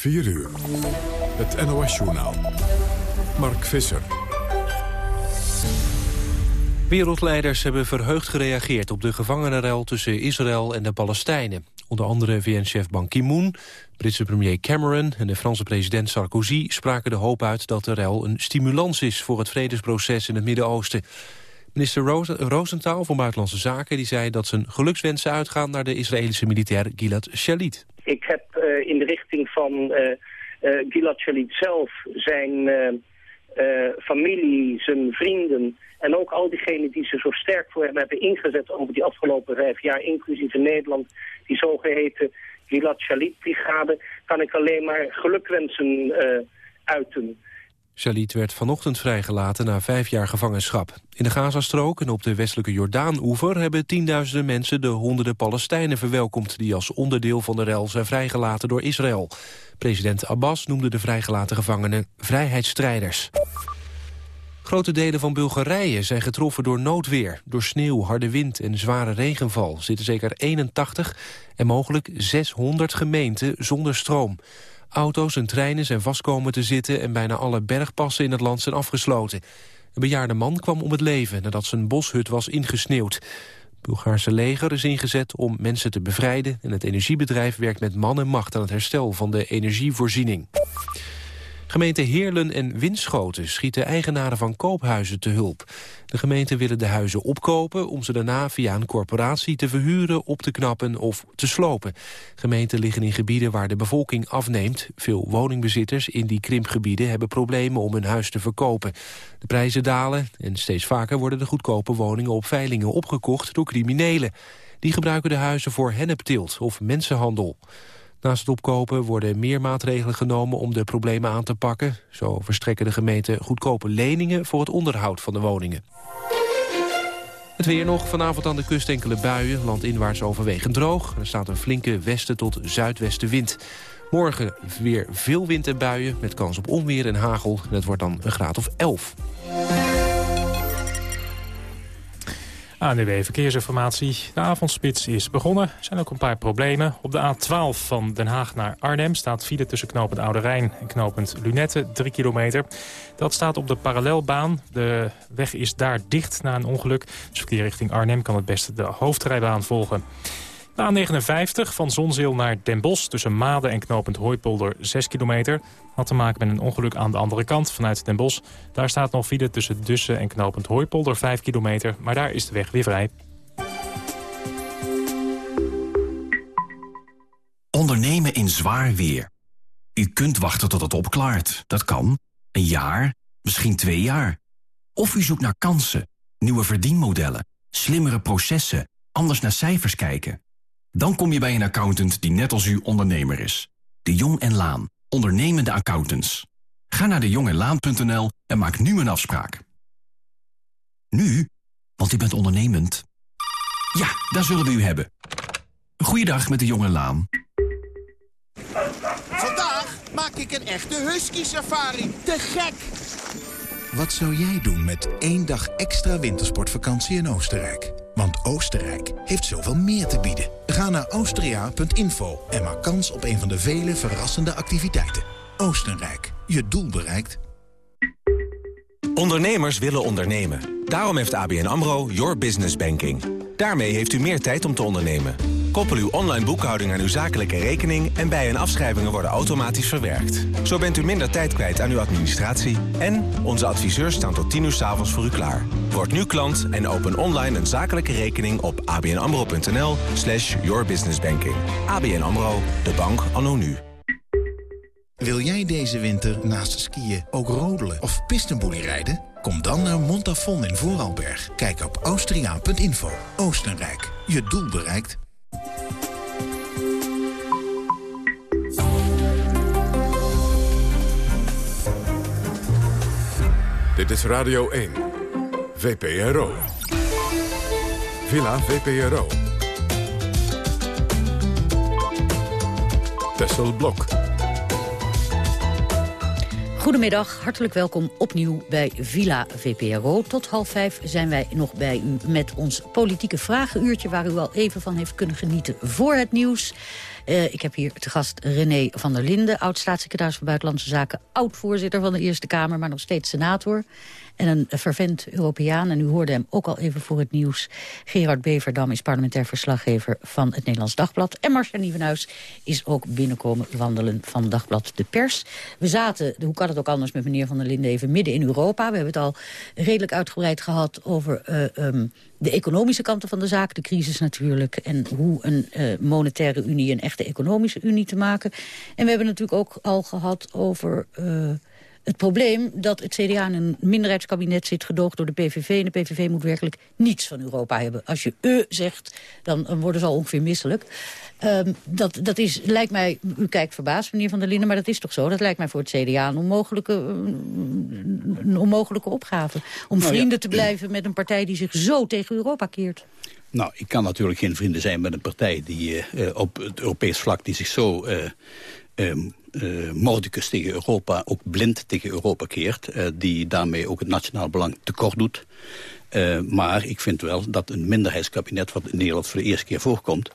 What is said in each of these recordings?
4 uur. Het NOS-journaal. Mark Visser. Wereldleiders hebben verheugd gereageerd op de gevangenenruil tussen Israël en de Palestijnen. Onder andere VN-chef Ban Ki-moon, Britse premier Cameron en de Franse president Sarkozy spraken de hoop uit dat de ruil een stimulans is voor het vredesproces in het Midden-Oosten. Minister Rosenthal van Buitenlandse Zaken die zei dat zijn gelukswensen uitgaan naar de Israëlische militair Gilad Shalit. Ik heb uh, in de richting van uh, uh, Gilad Shalit zelf zijn familie, zijn vrienden en ook al diegenen die ze zo sterk voor hem hebben ingezet over die afgelopen vijf jaar, inclusief in Nederland, die zogeheten Gilad Shalit-brigade, kan ik alleen maar gelukwensen uiten. Shalit werd vanochtend vrijgelaten na vijf jaar gevangenschap. In de Gazastrook en op de westelijke Jordaan-oever... hebben tienduizenden mensen de honderden Palestijnen verwelkomd... die als onderdeel van de rel zijn vrijgelaten door Israël. President Abbas noemde de vrijgelaten gevangenen vrijheidsstrijders. Grote delen van Bulgarije zijn getroffen door noodweer. Door sneeuw, harde wind en zware regenval zitten zeker 81 en mogelijk 600 gemeenten zonder stroom. Auto's en treinen zijn vastkomen te zitten... en bijna alle bergpassen in het land zijn afgesloten. Een bejaarde man kwam om het leven nadat zijn boshut was ingesneeuwd. Het Bulgaarse leger is ingezet om mensen te bevrijden... en het energiebedrijf werkt met man en macht aan het herstel van de energievoorziening. Gemeente Heerlen en Winschoten schieten eigenaren van koophuizen te hulp. De gemeenten willen de huizen opkopen om ze daarna via een corporatie te verhuren, op te knappen of te slopen. Gemeenten liggen in gebieden waar de bevolking afneemt. Veel woningbezitters in die krimpgebieden hebben problemen om hun huis te verkopen. De prijzen dalen en steeds vaker worden de goedkope woningen op veilingen opgekocht door criminelen. Die gebruiken de huizen voor hennepteelt of mensenhandel. Naast het opkopen worden meer maatregelen genomen om de problemen aan te pakken. Zo verstrekken de gemeenten goedkope leningen voor het onderhoud van de woningen. Het weer nog. Vanavond aan de kust enkele buien. Landinwaarts overwegend droog. Er staat een flinke westen tot zuidwestenwind. Morgen weer veel wind en buien met kans op onweer en hagel. Het wordt dan een graad of 11. ANWB Verkeersinformatie. De avondspits is begonnen. Er zijn ook een paar problemen. Op de A12 van Den Haag naar Arnhem staat file tussen knooppunt Oude Rijn en knooppunt Lunette, 3 kilometer. Dat staat op de parallelbaan. De weg is daar dicht na een ongeluk. Dus verkeer richting Arnhem kan het beste de hoofdrijbaan volgen. De A59 van Zonzeel naar Den Bosch tussen Maden en knooppunt Hooipolder 6 kilometer. Had te maken met een ongeluk aan de andere kant vanuit Den Bosch. Daar staat nog file tussen Dussen en knooppunt Hooipolder 5 kilometer. Maar daar is de weg weer vrij. Ondernemen in zwaar weer. U kunt wachten tot het opklaart. Dat kan. Een jaar, misschien twee jaar. Of u zoekt naar kansen, nieuwe verdienmodellen, slimmere processen, anders naar cijfers kijken. Dan kom je bij een accountant die net als u ondernemer is. De Jong en Laan. Ondernemende accountants. Ga naar dejongenlaan.nl en maak nu een afspraak. Nu? Want u bent ondernemend. Ja, daar zullen we u hebben. Goeiedag met de Jong en Laan. Vandaag maak ik een echte husky-safari. Te gek! Wat zou jij doen met één dag extra wintersportvakantie in Oostenrijk? Want Oostenrijk heeft zoveel meer te bieden. Ga naar austria.info en maak kans op een van de vele verrassende activiteiten. Oostenrijk, je doel bereikt. Ondernemers willen ondernemen. Daarom heeft ABN AMRO Your Business Banking. Daarmee heeft u meer tijd om te ondernemen. Koppel uw online boekhouding aan uw zakelijke rekening... en bij- en afschrijvingen worden automatisch verwerkt. Zo bent u minder tijd kwijt aan uw administratie... en onze adviseurs staan tot 10 uur s avonds voor u klaar. Word nu klant en open online een zakelijke rekening op abnamro.nl slash yourbusinessbanking. ABN AMRO, de bank anno nu. Wil jij deze winter naast skiën ook rodelen of pistenboelie rijden? Kom dan naar Montafon in Vooralberg. Kijk op austriaan.info. Oostenrijk, je doel bereikt. Dit is Radio 1. VPRO. Villa VPRO. Tessel Blok. Goedemiddag, hartelijk welkom opnieuw bij Villa VPRO. Tot half vijf zijn wij nog bij u met ons politieke vragenuurtje... waar u al even van heeft kunnen genieten voor het nieuws. Uh, ik heb hier te gast René van der Linden, oud-staatssecretaris van Buitenlandse Zaken... oud-voorzitter van de Eerste Kamer, maar nog steeds senator en een fervent Europeaan. En u hoorde hem ook al even voor het nieuws. Gerard Beverdam is parlementair verslaggever van het Nederlands Dagblad. En Marcia Nieuwenhuis is ook binnenkomen wandelen van Dagblad De Pers. We zaten, hoe kan het ook anders met meneer Van der Linden, even midden in Europa. We hebben het al redelijk uitgebreid gehad over uh, um, de economische kanten van de zaak. De crisis natuurlijk. En hoe een uh, monetaire unie een echte economische unie te maken. En we hebben natuurlijk ook al gehad over... Uh, het probleem dat het CDA in een minderheidskabinet zit... gedoogd door de PVV. En de PVV moet werkelijk niets van Europa hebben. Als je e zegt, dan worden ze al ongeveer misselijk. Um, dat, dat is, lijkt mij, u kijkt verbaasd, meneer Van der Linden... maar dat is toch zo? Dat lijkt mij voor het CDA een onmogelijke, een onmogelijke opgave. Om nou, vrienden ja. te blijven met een partij die zich zo tegen Europa keert. Nou, ik kan natuurlijk geen vrienden zijn met een partij die uh, op het Europees vlak... die zich zo uh, uh, mordicus tegen Europa, ook blind tegen Europa keert... Uh, die daarmee ook het nationaal belang tekort doet. Uh, maar ik vind wel dat een minderheidskabinet... wat in Nederland voor de eerste keer voorkomt...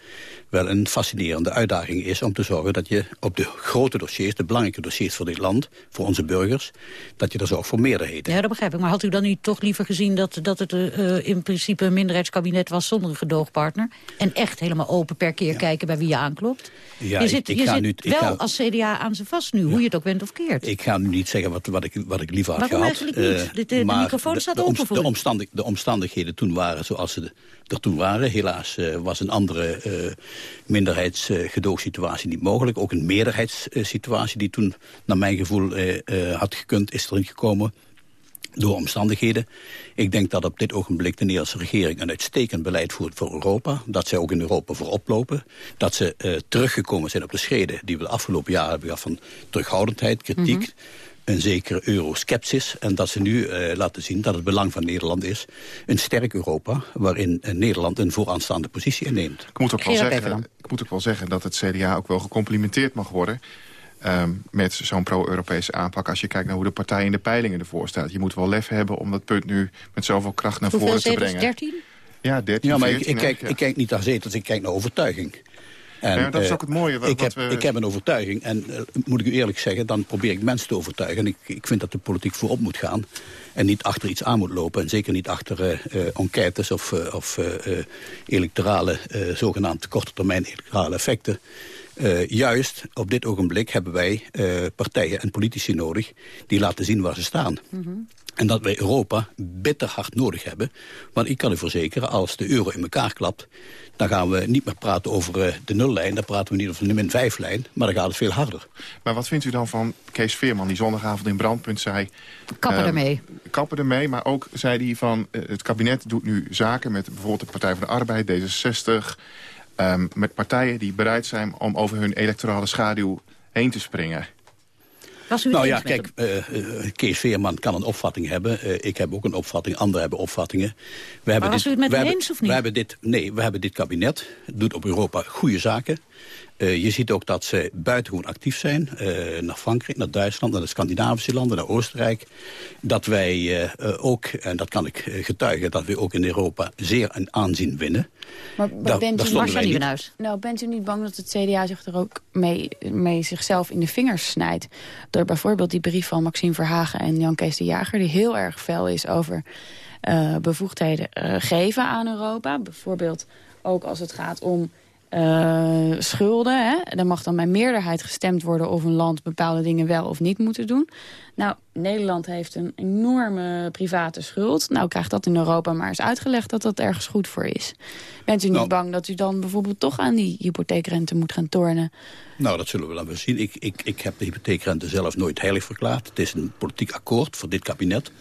wel een fascinerende uitdaging is om te zorgen dat je op de grote dossiers... de belangrijke dossiers voor dit land, voor onze burgers... dat je er zorgt voor meerderheden. Ja, dat begrijp ik. Maar had u dan niet toch liever gezien... dat, dat het uh, in principe een minderheidskabinet was zonder een gedoogpartner? En echt helemaal open per keer ja. kijken bij wie je aanklopt? Ja, je zit, ik, je ik ga zit nu, wel ga, als CDA aan ze vast nu, ja. hoe je het ook bent of keert. Ik ga nu niet zeggen wat, wat, ik, wat ik liever had Waarom gehad. eigenlijk niet? Uh, de, de, de microfoon staat open voor de, omstandig, de omstandigheden toen waren zoals ze er toen waren. Helaas uh, was een andere uh, minderheidsgedoogsituatie niet mogelijk. Ook een meerderheidssituatie die toen, naar mijn gevoel, uh, had gekund, is erin gekomen door omstandigheden. Ik denk dat op dit ogenblik de Nederlandse regering een uitstekend beleid voert voor Europa. Dat zij ook in Europa voorop lopen. Dat ze teruggekomen zijn op de schreden die we de afgelopen jaren hebben gehad van terughoudendheid, kritiek. -hmm een zekere euroskepsis. En dat ze nu uh, laten zien dat het belang van Nederland is... een sterk Europa, waarin uh, Nederland een vooraanstaande positie inneemt. Ik moet, ook wel zeggen, ik moet ook wel zeggen dat het CDA ook wel gecomplimenteerd mag worden... Um, met zo'n pro-Europese aanpak. Als je kijkt naar hoe de partij in de peilingen ervoor staat. Je moet wel lef hebben om dat punt nu met zoveel kracht naar Hoeveel voren te brengen. 13? Ja, 13, ja, maar 14, ik, ik, kijk, ja. ik kijk niet naar zetels, ik kijk naar overtuiging. En, ja, dat is ook het mooie. Wat, ik, heb, we... ik heb een overtuiging en uh, moet ik u eerlijk zeggen... dan probeer ik mensen te overtuigen. En ik, ik vind dat de politiek voorop moet gaan. En niet achter iets aan moet lopen. En zeker niet achter uh, enquêtes of, of electorale, zogenaamde korte termijn electorale effecten. Uh, juist op dit ogenblik hebben wij uh, partijen en politici nodig... die laten zien waar ze staan. Mm -hmm. En dat wij Europa bitter hard nodig hebben. Want ik kan u verzekeren, als de euro in elkaar klapt... dan gaan we niet meer praten over uh, de nullijn. Dan praten we niet over de min 5 lijn. Maar dan gaat het veel harder. Maar wat vindt u dan van Kees Veerman, die zondagavond in Brandpunt zei... Kappen uh, ermee. Kappen ermee, maar ook zei hij van... Uh, het kabinet doet nu zaken met bijvoorbeeld de Partij van de Arbeid, D66... Um, met partijen die bereid zijn om over hun electorale schaduw heen te springen. Was u nou ja, kijk, uh, uh, Kees Veerman kan een opvatting hebben. Uh, ik heb ook een opvatting, anderen hebben opvattingen. We hebben was dit, u het met hem eens of niet? We hebben dit, nee, we hebben dit kabinet, doet op Europa goede zaken. Uh, je ziet ook dat ze buitengewoon actief zijn. Uh, naar Frankrijk, naar Duitsland, naar de Scandinavische landen, naar Oostenrijk. Dat wij uh, ook, en dat kan ik getuigen, dat we ook in Europa zeer een aanzien winnen. Maar, maar Daar- bent, daar u, niet. Nou, bent u niet bang dat het CDA zich er ook mee, mee zichzelf in de vingers snijdt? Door bijvoorbeeld die brief van Maxime Verhagen en Jan Kees de Jager... die heel erg fel is over eh, bevoegdheden eh, geven aan Europa. Bijvoorbeeld ook als het gaat om eh, schulden. Hè? Er mag dan bij meerderheid gestemd worden of een land bepaalde dingen wel of niet moeten doen. Nou, Nederland heeft een enorme private schuld. Nou, krijgt dat in Europa maar eens uitgelegd dat dat ergens goed voor is. Bent u niet Nou. bang dat u dan bijvoorbeeld toch aan die hypotheekrente moet gaan tornen? Nou, dat zullen we dan wel zien. Ik, ik, ik heb de hypotheekrente zelf nooit heilig verklaard. Het is een politiek akkoord voor dit kabinet.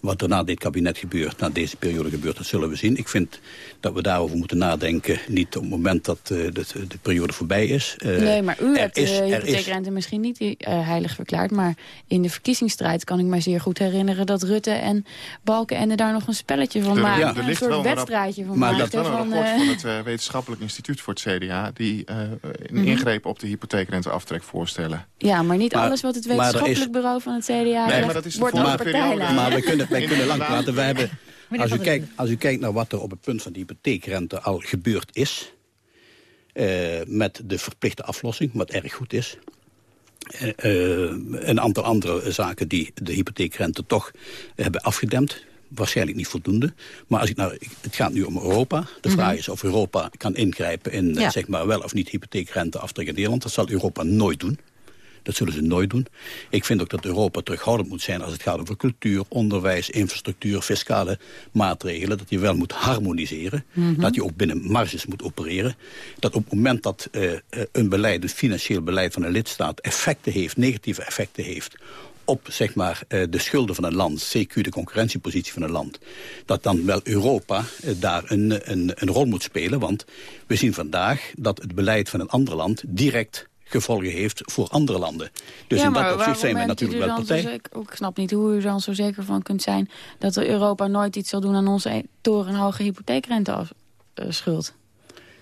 Wat er na dit kabinet gebeurt, na deze periode gebeurt, dat zullen we zien. Ik vind dat we daarover moeten nadenken. Niet op het moment dat uh, de, de, periode voorbij is. Uh, nee, maar u hebt is- de is- hypotheekrente misschien niet uh, heilig verklaard. Maar in de verkiezingsstrijd kan ik mij zeer goed herinneren... dat Rutte en Balkenende daar nog een spelletje van maakten. er Een ligt soort wel een rap- wedstrijdje van Maar Er maakten. is wel een van, rapport eh, van het eh, Wetenschappelijk Instituut voor het CDA... die eh, een Mhm. ingreep op de hypotheekrenteaftrek voorstellen. ja, maar niet Maar- alles wat het is- wetenschappelijk bureau van het CDA Nee, maar dat is de wordt de. Maar we kunnen, wij kunnen lang praten. Hebben, als, u kijkt, als u kijkt naar wat er op het punt van de hypotheekrente al gebeurd is... met de verplichte aflossing, wat erg goed is. een aantal andere zaken die de hypotheekrente toch hebben afgedempt waarschijnlijk niet voldoende. Maar als ik nou, het gaat nu om Europa. De mhm. vraag is of Europa kan ingrijpen in zeg maar, wel of niet hypotheekrente aftrek in Nederland. Dat zal Europa nooit doen. Dat zullen ze nooit doen. Ik vind ook dat Europa terughoudend moet zijn als het gaat over cultuur, onderwijs, infrastructuur, fiscale maatregelen. Dat je wel moet harmoniseren. Mhm. Dat je ook binnen marges moet opereren. Dat op het moment dat uh, een beleid, een financieel beleid van een lidstaat effecten heeft, negatieve effecten heeft op zeg maar, eh, de schulden van een land, CQ de concurrentiepositie van een land... dat dan wel Europa daar een, een, een rol moet spelen. Want we zien vandaag dat het beleid van een ander land direct gevolgen heeft voor andere landen. Dus in dat opzicht zijn we natuurlijk wel partij. Zeker, ik snap niet hoe u er dan zo zeker van kunt zijn... dat Europa nooit iets zal doen aan onze torenhoge hypotheekrenteschuld.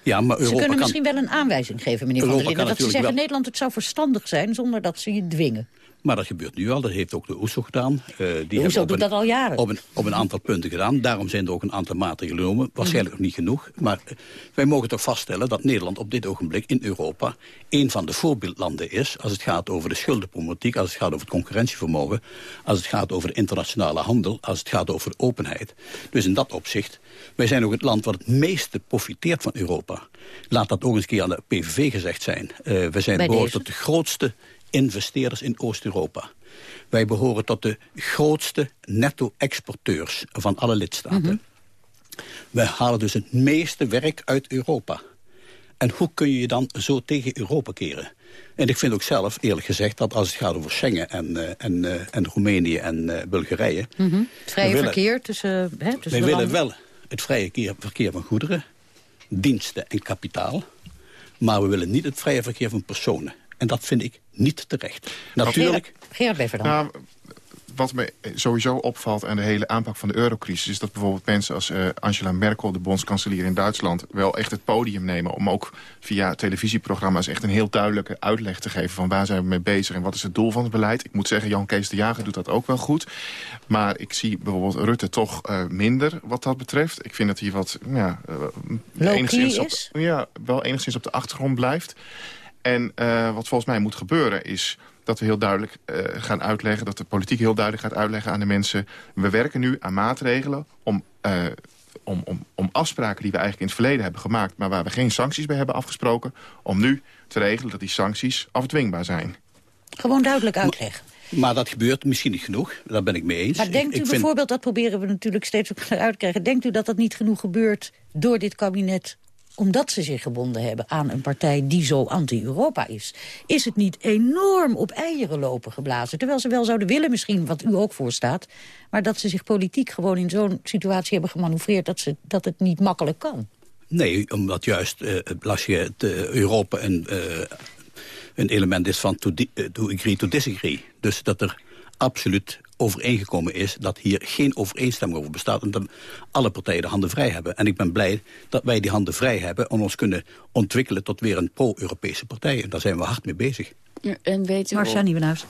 Ja, maar Europa ze kunnen misschien wel een aanwijzing geven, meneer Van der Linden. Dat ze zeggen, Nederland, het zou verstandig zijn zonder dat ze je dwingen. Maar dat gebeurt nu al. Dat heeft ook de OESO gedaan. Uh, die OESO doet dat al jaren. Op een, op een aantal punten gedaan. Daarom zijn er ook een aantal maatregelen genomen. Waarschijnlijk nog niet genoeg. Maar uh, wij mogen toch vaststellen dat Nederland op dit ogenblik in Europa... een van de voorbeeldlanden is als het gaat over de schuldenproblematiek... als het gaat over het concurrentievermogen... als het gaat over de internationale handel... als het gaat over de openheid. Dus in dat opzicht... wij zijn ook het land wat het meeste profiteert van Europa. Laat dat ook eens een keer aan de PVV gezegd zijn. Uh, we zijn behoorlijk tot de grootste investeerders in Oost-Europa. Wij behoren tot de grootste netto-exporteurs van alle lidstaten. Mm Wij halen dus het meeste werk uit Europa. En hoe kun je je dan zo tegen Europa keren? En ik vind ook zelf, eerlijk gezegd, dat als het gaat over Schengen en, uh, en, uh, en Roemenië en uh, Bulgarije... Mm -hmm. Vrije verkeer tussen, hè, tussen Wij willen wel het vrije verkeer van goederen, diensten en kapitaal. Maar we willen niet het vrije verkeer van personen. En dat vind ik niet terecht. Natuurlijk... Gerard Beverdam. Nou, wat me sowieso opvalt aan de hele aanpak van de eurocrisis... is dat bijvoorbeeld mensen als uh, Angela Merkel, de bondskanselier in Duitsland... wel echt het podium nemen om ook via televisieprogramma's... echt een heel duidelijke uitleg te geven van waar zijn we mee bezig... en wat is het doel van het beleid. Ik moet zeggen, Jan Kees de Jager doet dat ook wel goed. Maar ik zie bijvoorbeeld Rutte toch uh, minder wat dat betreft. Ik vind dat hij wat ja, uh, enigszins, op, ja, wel enigszins op de achtergrond blijft. En uh, wat volgens mij moet gebeuren is dat we heel duidelijk uh, gaan uitleggen... dat de politiek heel duidelijk gaat uitleggen aan de mensen... we werken nu aan maatregelen om, uh, om, om, om afspraken die we eigenlijk in het verleden hebben gemaakt... maar waar we geen sancties bij hebben afgesproken... om nu te regelen dat die sancties afdwingbaar zijn. Gewoon duidelijk uitleggen. Maar dat gebeurt misschien niet genoeg, daar ben ik mee eens. Maar denkt u bijvoorbeeld, dat proberen we natuurlijk steeds ook uit te krijgen... denkt u dat dat niet genoeg gebeurt door dit kabinet omdat ze zich gebonden hebben aan een partij die zo anti-Europa is... is het niet enorm op eieren lopen geblazen. Terwijl ze wel zouden willen misschien, wat u ook voorstaat... maar dat ze zich politiek gewoon in zo'n situatie hebben gemanoeuvreerd... Dat, ze, dat het niet makkelijk kan. Nee, omdat juist uh, als je het, uh, Europa een, uh, een element is van to, to agree to disagree. Dus dat er absoluut overeengekomen is dat hier geen overeenstemming over bestaat... en dat alle partijen de handen vrij hebben. En ik ben blij dat wij die handen vrij hebben... en ons kunnen ontwikkelen tot weer een pro-Europese partij. En daar zijn we hard mee bezig. en, weet u of,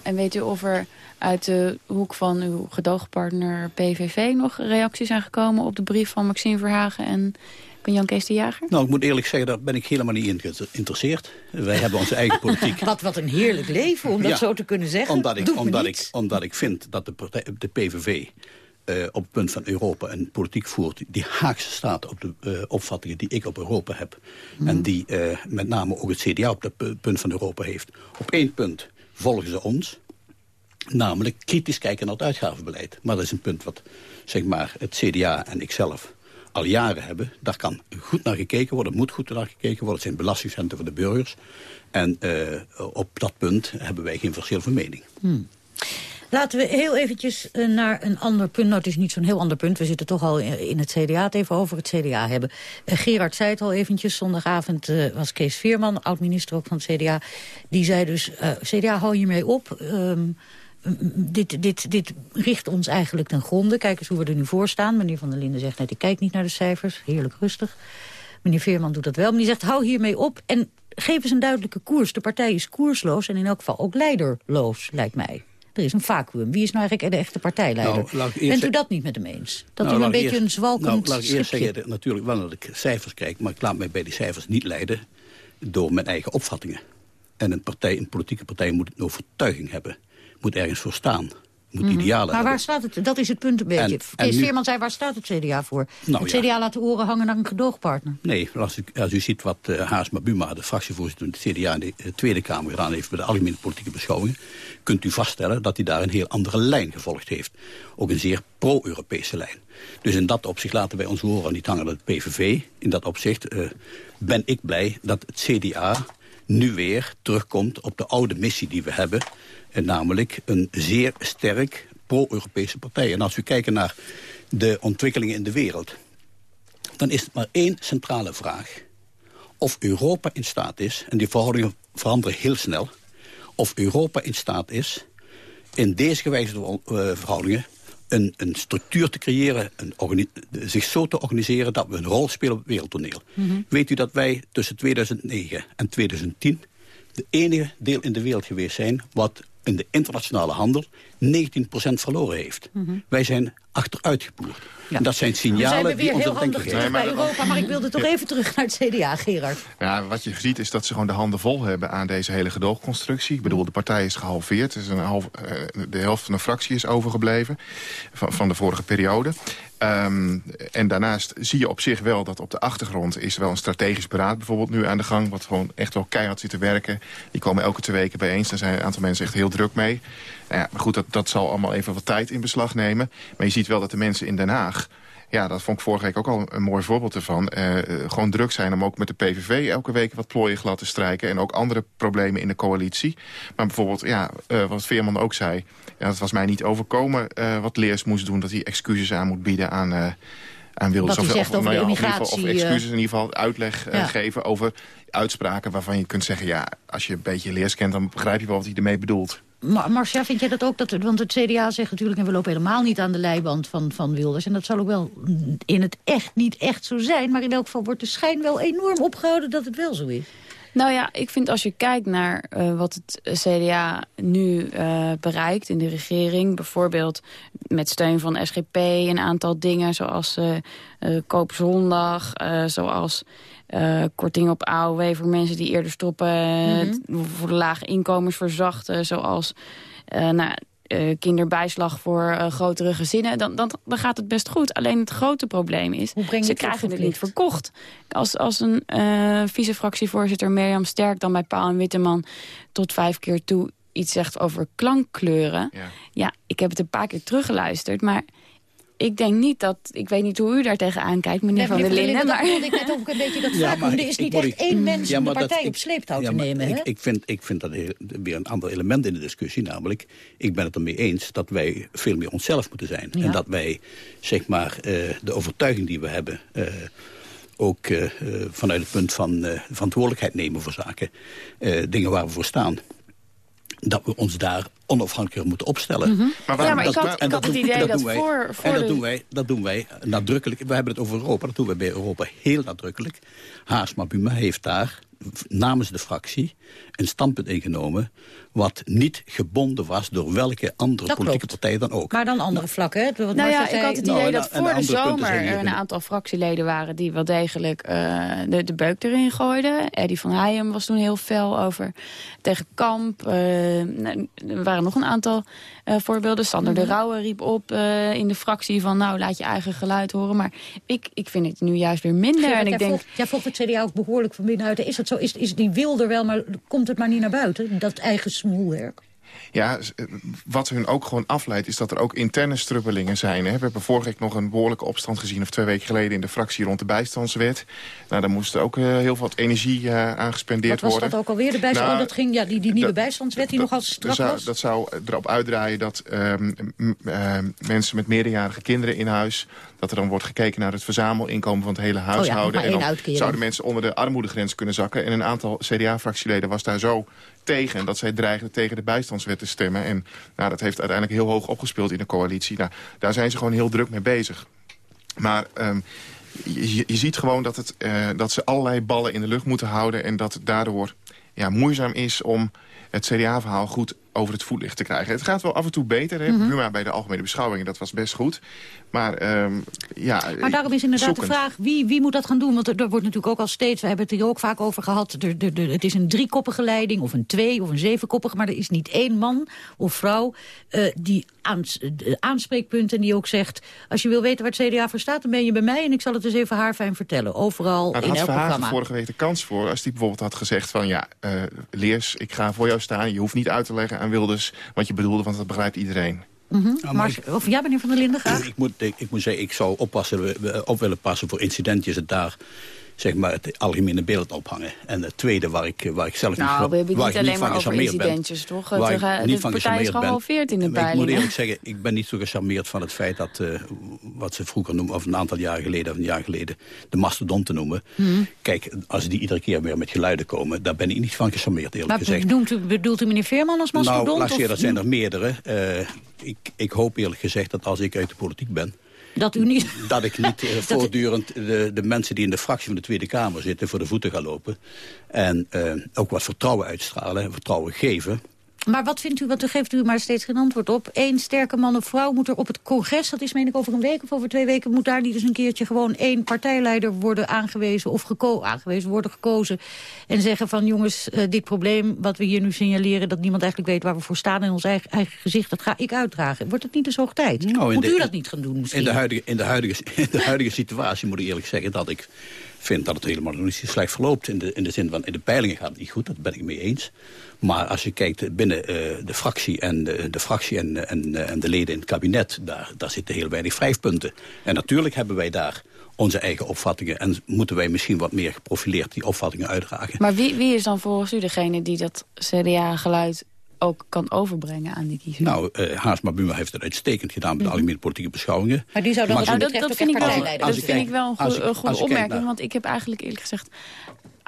en weet u of er uit de hoek van uw gedoogpartner PVV... nog reacties zijn gekomen op de brief van Maxime Verhagen... en Jan Kees de Jager? Nou, ik moet eerlijk zeggen, daar ben ik helemaal niet geïnteresseerd. Wij hebben onze eigen politiek. wat, wat een heerlijk leven, om dat zo te kunnen zeggen. Omdat ik, omdat ik, omdat ik vind dat de, partij, de PVV uh, eh, op het punt van Europa een politiek voert... die haakse staat op de uh, opvattingen die ik op Europa heb. En mhm. die uh, met name ook het CDA op dat punt van Europa heeft. Op één punt volgen ze ons. Namelijk kritisch kijken naar het uitgavenbeleid. Maar dat is een punt wat zeg maar, het CDA en ikzelf al jaren hebben. Daar kan goed naar gekeken worden, moet goed naar gekeken worden. Het zijn belastingcenten voor de burgers. En uh, op dat punt hebben wij geen verschil van mening. Hmm. Laten we heel eventjes eh, naar een ander punt. Nou, het is niet zo'n heel ander punt. We zitten toch al in het CDA het even over het CDA hebben. Uh, Gerard zei het al eventjes. Zondagavond was Kees Veerman, oud-minister ook van het CDA. Die zei dus, CDA, hou hiermee op. Um, dit, dit, dit richt ons eigenlijk ten gronde. Kijk eens hoe we er nu voor staan. Meneer Van der Linden zegt net, ik kijk niet naar de cijfers. Heerlijk rustig. Meneer Veerman doet dat wel. Maar die zegt, hou hiermee op en geef eens een duidelijke koers. De partij is koersloos en in elk geval ook leiderloos, lijkt mij. Er is een vacuüm. Wie is nou eigenlijk de echte partijleider? Nou, Bent u dat niet met hem eens? Dat nou, u een beetje een zwalkend Nou, laat ik eerst zeggen, natuurlijk wel naar de cijfers kijken... maar ik laat mij bij die cijfers niet leiden. door mijn eigen opvattingen. En een, partij, een politieke partij moet een overtuiging hebben. Moet ergens voor staan moet mm idealen Maar waar staat het? Dat is het punt een beetje. En, Kees nu, Veerman zei, waar staat het CDA voor? Nou, het CDA laat de oren hangen naar een gedoogpartner. Nee, als u, als u ziet wat uh, Haasma Buma, de fractievoorzitter van het CDA... in de uh, Tweede Kamer gedaan heeft bij de algemene politieke beschouwingen... kunt u vaststellen dat hij daar een heel andere lijn gevolgd heeft. Ook een zeer pro-Europese lijn. Dus in dat opzicht laten wij ons horen niet hangen aan het PVV. In dat opzicht uh, ben ik blij dat het CDA nu weer terugkomt op de oude missie die we hebben... En namelijk een zeer sterk pro-Europese partij. En als we kijken naar de ontwikkelingen in de wereld... dan is het maar één centrale vraag. Of Europa in staat is, en die verhoudingen veranderen heel snel... of Europa in staat is in deze gewijzigde uh, verhoudingen... Een, een, structuur te creëren, een zich zo te organiseren... dat we een rol spelen op het wereldtoneel. Mhm. Weet u dat wij tussen 2009 en 2010 de enige deel in de wereld geweest zijn... wat in de internationale handel 19% verloren heeft. Mhm. Wij zijn achteruitgeploerd. Ja. Dat zijn signalen we die ons heel handig terug bij Europa, maar ik wilde toch even terug naar het CDA, Gerard. Ja, wat je ziet is dat ze gewoon de handen vol hebben aan deze hele gedoogconstructie. Ik bedoel, de partij is gehalveerd. is een half, uh, de helft van de fractie is overgebleven van, van de vorige periode. Um, en daarnaast zie je op zich wel dat op de achtergrond is wel een strategisch beraad bijvoorbeeld nu aan de gang. Wat gewoon echt wel keihard zit te werken. Die komen elke twee weken bijeen. Daar zijn een aantal mensen echt heel druk mee. Nou ja, maar goed, dat, dat zal allemaal even wat tijd in beslag nemen. Maar je ziet wel dat de mensen in Den Haag... Ja, dat vond ik vorige week ook al een mooi voorbeeld ervan. Uh, gewoon druk zijn om ook met de PVV elke week wat plooien glad te strijken. En ook andere problemen in de coalitie. Maar bijvoorbeeld, ja, uh, wat Veerman ook zei... Ja, dat was mij niet overkomen uh, wat Leers moest doen... dat hij excuses aan moet bieden aan aan Wilders. Wat u zegt of, over nou ja. Of, excuses in ieder geval, uitleg ja. geven over uitspraken waarvan je kunt zeggen... ja, als je een beetje leers kent, dan begrijp je wel wat hij ermee bedoelt. Maar Marcia, vind jij dat ook? Dat, want het CDA zegt natuurlijk... en we lopen helemaal niet aan de leiband van, van Wilders. En dat zal ook wel in het echt niet echt zo zijn. Maar in elk geval wordt de schijn wel enorm opgehouden dat het wel zo is. Nou ja, ik vind als je kijkt naar uh, wat het CDA nu uh, bereikt in de regering... bijvoorbeeld met steun van SGP een aantal dingen... zoals uh, koopzondag, zoals uh, korting op AOW voor mensen die eerder stoppen. Mhm. Voor de lage inkomens verzachten. Zoals uh, nou, uh, kinderbijslag voor grotere gezinnen. Dan, dan, dan gaat het best goed. Alleen het grote probleem is, ze krijgen het niet verkocht. Als, als een vice-fractievoorzitter Mirjam Sterk dan bij Paul en Witteman... tot vijf keer toe iets zegt over klankkleuren. Ja. ja, ik heb het een paar keer teruggeluisterd, maar ik denk niet dat... Ik weet niet hoe u daar tegenaan kijkt, meneer Van der Linden. Maar... Dat ik net ook een beetje dat ja, Er is niet echt één mens om de partij op sleeptouw te nemen. Ik, ik, vind, ik vind dat weer een ander element in de discussie. Namelijk, ik ben het ermee eens dat wij veel meer onszelf moeten zijn. En dat wij, zeg maar, uh, de overtuiging die we hebben... Uh, ook uh, vanuit het punt van verantwoordelijkheid nemen voor zaken. dingen waar we voor staan dat we ons daar onafhankelijk moeten opstellen. Mm -hmm. maar ja, maar ik had, ik had het idee dat, voor, voor... En dat, doen wij, dat doen wij nadrukkelijk. We hebben het over Europa, dat doen wij bij Europa heel nadrukkelijk. Haasma Buma heeft daar namens de fractie een standpunt ingenomen... wat niet gebonden was door welke andere politieke partij dan ook. Maar dan andere vlakken, hè? nou ja, ik had het idee nou, dat voor de zomer er een aantal fractieleden waren... die wel degelijk uh, de, de beuk erin gooiden. Eddie van Heijem was toen heel fel over tegen Kamp. Uh, er waren nog een aantal uh, voorbeelden. Sander de mhm. Rauwe riep op in de fractie van... nou, laat je eigen geluid horen. Maar ik, ik vind het nu juist weer minder. en ik denk... volgt, jij volgt het CDA ook behoorlijk van binnenuit. Is het zo? Is, is die wil er wel, maar komt het maar niet naar buiten? Dat eigen smoelwerk? Ja, eh, wat hun ook gewoon afleidt is dat er ook interne strubbelingen zijn. Hè. We hebben vorige week nog een behoorlijke opstand gezien... of twee weken geleden in de fractie rond de bijstandswet. Nou, daar moest ook uh, heel veel energie uh, aan gespendeerd worden. Wat was dat ook alweer? De bijstand, nou, oh, dat ging, ja, die, die nieuwe bijstandswet die nogal strak zou, was? Dat zou erop uitdraaien dat um, mensen met meerderjarige kinderen in huis... dat er dan wordt gekeken naar het verzamelinkomen van het hele huishouden. Oh ja, en dan zouden mensen onder de armoedegrens kunnen zakken. En een aantal CDA-fractieleden was daar zo tegen. Dat zij dreigden tegen de bijstandswet te stemmen. En nou, dat heeft uiteindelijk heel hoog opgespeeld in de coalitie. Nou, daar zijn ze gewoon heel druk mee bezig. Maar um, je, ziet gewoon dat, het, uh, dat ze allerlei ballen in de lucht moeten houden... en dat het daardoor ja, moeizaam is om het CDA-verhaal goed over het voetlicht te krijgen. Het gaat wel af en toe beter. Hè? Buma bij de algemene beschouwingen, dat was best goed. Maar ehm, ja... Maar daarom is inderdaad zoekend. de vraag, wie, wie moet dat gaan doen? Want er, er wordt natuurlijk ook al steeds, we hebben het hier ook vaak over gehad... Er, het is een driekoppige leiding, of een twee, of een zevenkoppige... maar er is niet één man of vrouw eh, die aans, de aanspreekpunt en die ook zegt... als je wil weten waar het CDA voor staat, dan ben je bij mij... en ik zal het eens even haarfijn vertellen, overal Nou, in had elk programma. vorige week de kans voor. Als hij bijvoorbeeld had gezegd van... ja, eh, Leers, ik ga voor jou staan. Je hoeft niet uit te leggen aan Wilders wat je bedoelde... want dat begrijpt iedereen. Maar Maar, of ja, meneer Van der Linden, graag. Ik moet, ik, ik moet zeggen, ik zou oppassen, op willen passen voor incidentjes het daar zeg maar, het algemene beeld ophangen. En het tweede waar ik, waar ik zelf Nou, niet, we hebben waar niet ik alleen van maar over gecharmeerd ben. incidentjes, toch? Waar ik eh, niet de van partij is ben. gehalveerd in de Ik moet eerlijk zeggen, ik ben niet zo gecharmeerd van het feit dat, eh, wat ze vroeger noemen, of een aantal jaren geleden, of een jaar geleden, de mastodonten noemen. Mhm. Kijk, als die iedere keer weer met geluiden komen, daar ben ik niet van gecharmeerd, eerlijk Maar gezegd. bedoelt u, bedoelt u meneer Veerman als mastodont? Nou, laat ik zeggen, dat zijn er meerdere. Eh, ik, ik hoop eerlijk gezegd dat als ik uit de politiek ben... Dat u niet... dat ik niet eh, voortdurend de, de mensen die in de fractie van de Tweede Kamer zitten... voor de voeten ga lopen. En eh, ook wat vertrouwen uitstralen en vertrouwen geven. Maar wat vindt u, want daar geeft u maar steeds geen antwoord op. Eén sterke man of vrouw moet er op het congres, dat is meen ik over een week of over twee weken... moet daar niet eens een keertje gewoon één partijleider worden aangewezen... of aangewezen worden gekozen en zeggen van... jongens, eh, dit probleem wat we hier nu signaleren... dat niemand eigenlijk weet waar we voor staan in ons eigen, eigen gezicht... dat ga ik uitdragen. Wordt het niet eens hoog tijd? Nou, moet de- u dat niet gaan doen misschien? In de, huidige, in, de huidige, in de huidige situatie moet ik eerlijk zeggen dat ik vind dat het helemaal niet zo slecht verloopt. In de, in de zin van, in de peilingen gaat het niet goed, dat ben ik mee eens. Maar als je kijkt binnen eh, de fractie, en, de, de, fractie en, en, eh, en de leden in het kabinet... Daar, daar zitten heel weinig wrijfpunten. En natuurlijk hebben wij daar onze eigen opvattingen... en moeten wij misschien wat meer geprofileerd die opvattingen uitdragen. Maar wie, wie is dan volgens u degene die dat CDA-geluid ook kan overbrengen aan die kiezer? Nou, eh Haasma Buma heeft het uitstekend gedaan... met de algemene politieke beschouwingen. Maar die zou dan Maar Nou, dat, dat vind, ik echt wel, partijleider dat Als vind ik ik wel een, goede opmerking. naar- Want ik heb eigenlijk eerlijk gezegd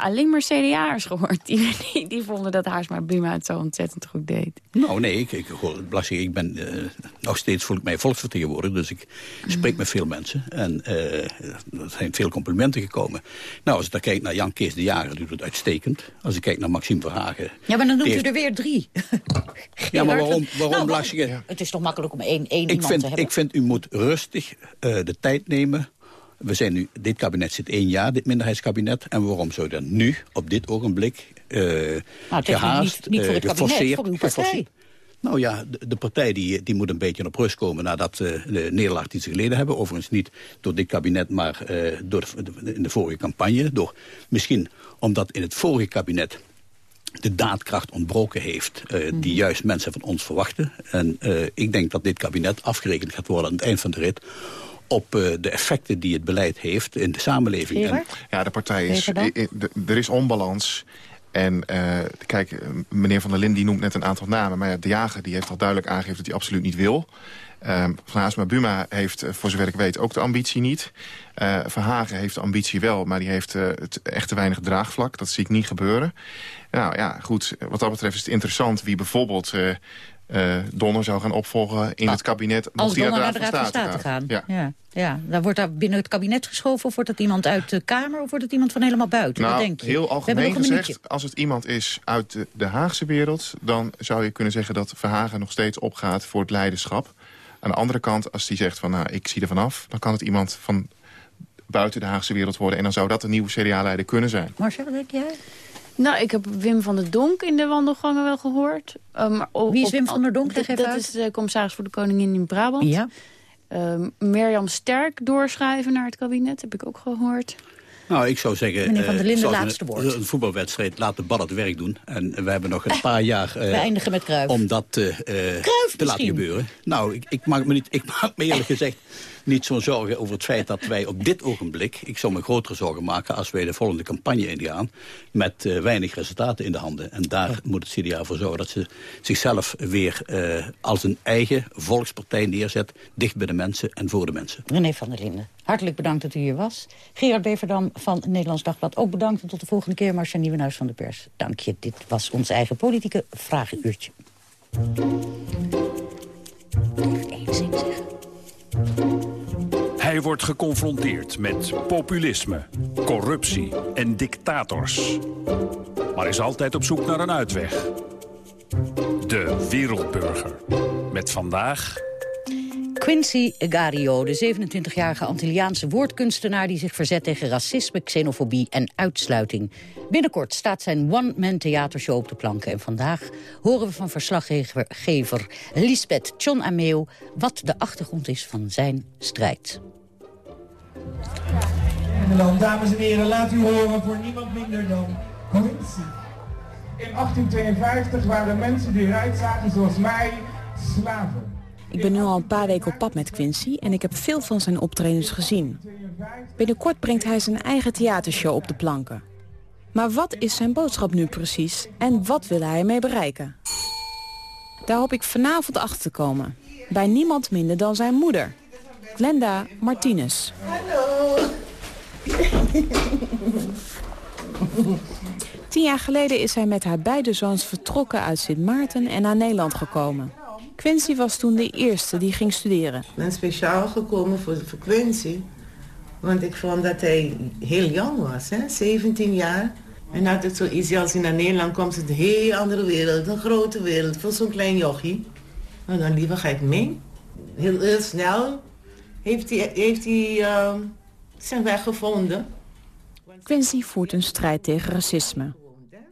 alleen maar CDA'ers gehoord... Die, die, die vonden dat Haarsma Buma het zo ontzettend goed deed. Nou, nee, ik, ik, hoor- belasting, ik ben eh, nog steeds voel ik mij volksvertegenwoordiger. Dus ik spreek met veel mensen. En eh, er zijn veel complimenten gekomen. Nou, als ik dan kijk naar Jan Kees de Jager, doet het uitstekend. Als ik kijk naar Maxime Verhagen... Ja, maar dan noemt u er weer drie. Ja, maar waarom, Nou, waarom belasting? Het is toch makkelijk om één, één Ik iemand te vind, hebben? ik vind, u moet rustig eh, de tijd nemen. We zijn nu, dit kabinet zit één jaar, dit minderheidskabinet. En waarom zou je dan nu, op dit ogenblik, eh Nou, gehaast, niet, niet voor eh, het kabinet, geforceerd- voor uw partij. geforceerd- Nou ja, de, de partij die, die moet een beetje op rust komen nadat eh, de nederlaag die ze geleden hebben. Overigens niet door dit kabinet, maar eh, door de, in de vorige campagne. Door, misschien omdat in het vorige kabinet de daadkracht ontbroken heeft... eh, die juist mensen van ons verwachten. En eh, ik denk dat dit kabinet afgerekend gaat worden aan het eind van de rit op eh, de effecten die het beleid heeft in de samenleving. En? Ja, de partij is... Er is onbalans. En eh, kijk, eh, meneer Van der Linden die noemt net een aantal namen. Maar ja, de jager die heeft al duidelijk aangegeven dat hij absoluut niet wil. Ehm van Haasma Buma heeft, voor zover ik weet, ook de ambitie niet. Eh Verhagen heeft de ambitie wel, maar die heeft eh, het echt te weinig draagvlak. Dat zie ik niet gebeuren. Nou ja, goed, wat dat betreft is het interessant wie bijvoorbeeld... eh Donner zou gaan opvolgen in het kabinet... Als hij Donner naar de Raad van State gaan. Ja. Ja. Ja. Dan wordt daar binnen het kabinet geschoven... of wordt het iemand uit de Kamer of wordt het iemand van helemaal buiten? Nou, Wat denk je? heel algemeen gezegd, als het iemand is uit de, de Haagse wereld... dan zou je kunnen zeggen dat Verhagen nog steeds opgaat voor het leiderschap. Aan de andere kant, als hij zegt van nou, ik zie er vanaf... dan kan het iemand van buiten de Haagse wereld worden... en dan zou dat een nieuwe CDA-leider kunnen zijn. Marcel, denk jij? Nou, ik heb Wim van der Donk in de wandelgangen wel gehoord. Eh, op- Wie is op- Wim van der Donk? Dat, dat is de commissaris voor de koningin in Brabant. Ja. Ehm, Mirjam Sterk doorschrijven naar het kabinet, heb ik ook gehoord. Nou, ik zou zeggen... Meneer Van der eh, Linden, laatste een, woord. Een voetbalwedstrijd, laat de bal het werk doen. En we hebben nog een paar jaar... eh, We eindigen met Kruif. om dat eh, eh, te laten gebeuren. Nou, ik, ik, maak me niet, ik maak me eerlijk gezegd niet zo'n zorgen over het feit dat wij op dit ogenblik... ik zou me grotere zorgen maken als wij de volgende campagne ingaan... met eh, weinig resultaten in de handen. En daar moet het CDA voor zorgen dat ze zichzelf weer eh, als een eigen volkspartij neerzet... dicht bij de mensen en voor de mensen. René van der Linden, hartelijk bedankt dat u hier was. Gerard Beverdam van Nederlands Dagblad ook bedankt. En tot de volgende keer, Marcia Nieuwenhuis van de Pers. Dank je, dit was ons eigen politieke vragenuurtje. Even één zin zeggen. Hij wordt geconfronteerd met populisme, corruptie en dictators. Maar is altijd op zoek naar een uitweg. De Wereldburger. Met vandaag... Quincy Gario, de 27-jarige Antilliaanse woordkunstenaar... die zich verzet tegen racisme, xenofobie en uitsluiting. Binnenkort staat zijn one-man theatershow op de planken. En vandaag horen we van verslaggever Lisbeth John Ameo... wat de achtergrond is van zijn strijd. En dan, dames en heren, laat u horen voor niemand minder dan Quincy. In 1852 waren mensen die eruit zagen zoals mij slaven. Ik ben nu al een paar weken op pad met Quincy en ik heb veel van zijn optredens gezien. Binnenkort brengt hij zijn eigen theatershow op de planken. Maar wat is zijn boodschap nu precies en wat wil hij ermee bereiken? Daar hoop ik vanavond achter te komen. Bij niemand minder dan zijn moeder, Glenda Martinez. Hallo. Tien jaar geleden is hij met haar beide zoons vertrokken uit Sint Maarten en naar Nederland gekomen. Quincy was toen de eerste die ging studeren. Ik ben speciaal gekomen voor, Quincy. Want ik vond dat hij heel jong was, hè? 17 jaar. En had het zoiets als hij naar Nederland komt, het een heel andere wereld, een grote wereld, voor zo'n klein jochie. Nou, dan liever ga ik mee. Heel, heel snel heeft hij, heeft hij uh, zijn weg gevonden. Quincy voert een strijd tegen racisme.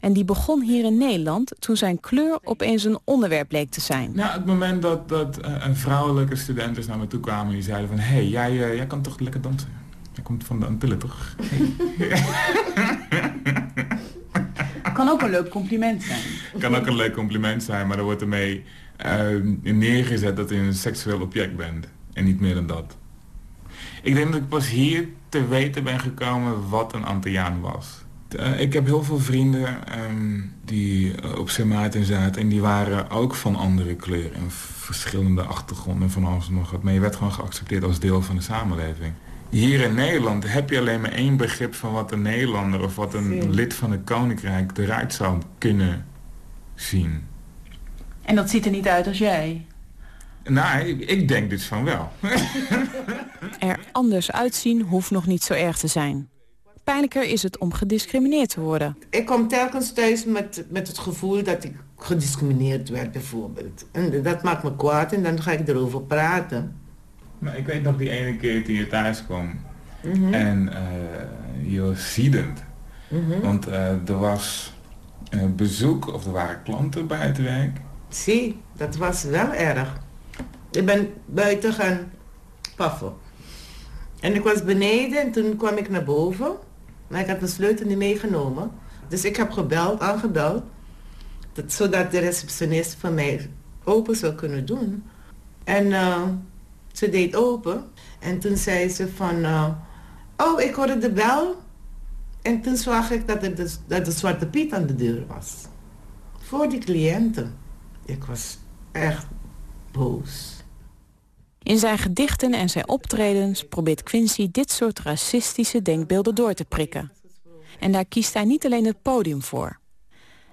En die begon hier in Nederland toen zijn kleur opeens een onderwerp bleek te zijn. Nou, het moment dat, dat uh, een vrouwelijke studenten naar me toe kwamen... die zeiden van, hé, hey, jij, uh, jij kan toch lekker dansen? Jij komt van de Antillen, toch? kan ook een leuk compliment zijn. kan ook een leuk compliment zijn, maar er wordt ermee uh, neergezet dat je een seksueel object bent. En niet meer dan dat. Ik denk dat ik pas hier te weten ben gekomen wat een Antilliaan was. Uh, ik heb heel veel vrienden um, die op Sint Maarten zaten... en die waren ook van andere kleuren en verschillende achtergronden van alles nog wat. Maar je werd gewoon geaccepteerd als deel van de samenleving. Hier in Nederland heb je alleen maar één begrip van wat een Nederlander... of wat een lid van het Koninkrijk eruit zou kunnen zien. En dat ziet er niet uit als jij? Nou, ik denk dus van wel. er anders uitzien hoeft nog niet zo erg te zijn. Pijnlijker is het om gediscrimineerd te worden. Ik kom telkens thuis met, met het gevoel dat ik gediscrimineerd werd bijvoorbeeld. En dat maakt me kwaad en dan ga ik erover praten. Maar ik weet nog die ene keer toen je thuis kwam. Mm -hmm. En uh, je was ziedend. Mm -hmm. Want uh, er was uh, bezoek of er waren klanten bij het werk. Zie, dat was wel erg. Ik ben buiten gaan paffen. En ik was beneden en toen kwam ik naar boven. Maar ik had mijn sleutel niet meegenomen. Dus ik heb gebeld, aangebeld. Dat, zodat de receptionist van mij open zou kunnen doen. En uh, ze deed open. En toen zei ze van... Uh, oh, ik hoorde de bel. En toen zag ik dat, er de, dat de Zwarte Piet aan de deur was. Voor die cliënten. Ik was echt boos. In zijn gedichten en zijn optredens probeert Quincy dit soort racistische denkbeelden door te prikken. En daar kiest hij niet alleen het podium voor.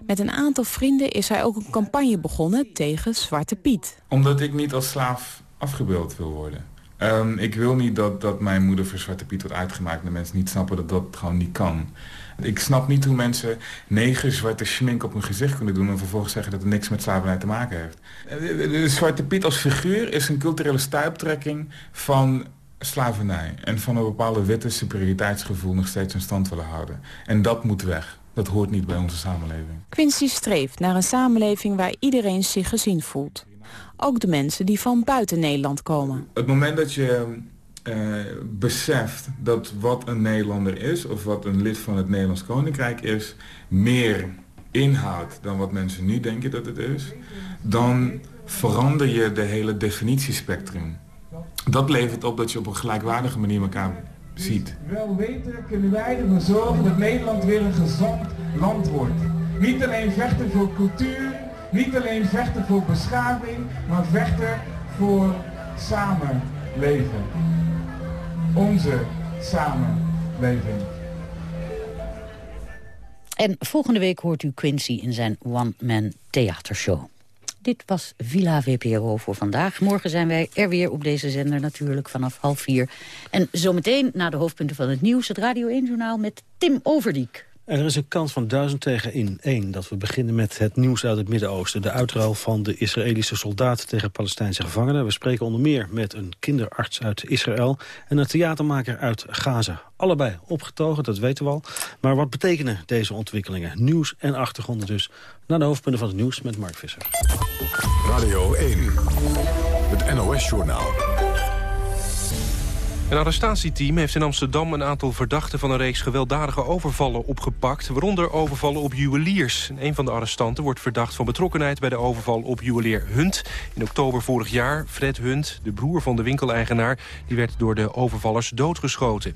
Met een aantal vrienden is hij ook een campagne begonnen tegen Zwarte Piet. Omdat ik niet als slaaf afgebeeld wil worden. Um, ik wil niet dat, dat mijn moeder voor Zwarte Piet wordt uitgemaakt... en de mensen niet snappen dat dat gewoon niet kan. Ik snap niet hoe mensen negen zwarte schmink op hun gezicht kunnen doen... en vervolgens zeggen dat het niks met slavernij te maken heeft. De Zwarte Piet als figuur is een culturele stuiptrekking van slavernij. En van een bepaalde witte superioriteitsgevoel nog steeds in stand willen houden. En dat moet weg. Dat hoort niet bij onze samenleving. Quincy streeft naar een samenleving waar iedereen zich gezien voelt. Ook de mensen die van buiten Nederland komen. Het moment dat je uh, beseft dat wat een Nederlander is... of wat een lid van het Nederlands Koninkrijk is... meer inhoudt dan wat mensen nu denken dat het is... dan verander je de hele definitiespectrum. Dat levert op dat je op een gelijkwaardige manier elkaar ziet. Wel weten kunnen wij ervoor zorgen dat Nederland weer een gezond land wordt. Niet alleen vechten voor cultuur, niet alleen vechten voor beschaving, maar vechten voor samenleven. Onze samenleving. En volgende week hoort u Quincy in zijn one-man theatershow. Dit was Villa VPRO voor vandaag. Morgen zijn wij er weer op deze zender natuurlijk vanaf half vier. En zometeen na de hoofdpunten van het nieuws... het Radio 1-journaal met Tim Overdiek. Er is een kans van duizend tegen in één dat we beginnen met het nieuws uit het Midden-Oosten. De uitruil van de Israëlische soldaat tegen Palestijnse gevangenen. We spreken onder meer met een kinderarts uit Israël en een theatermaker uit Gaza. Allebei opgetogen, dat weten we al. Maar wat betekenen deze ontwikkelingen? Nieuws en achtergronden dus. Naar de hoofdpunten van het nieuws met Mark Visser. Radio 1, het NOS-journaal. Een arrestatieteam heeft in Amsterdam een aantal verdachten van een reeks gewelddadige overvallen opgepakt, waaronder overvallen op juweliers. Een van de arrestanten wordt verdacht van betrokkenheid bij de overval op juwelier Hunt. In oktober vorig jaar, Fred Hunt, de broer van de winkeleigenaar, die werd door de overvallers doodgeschoten.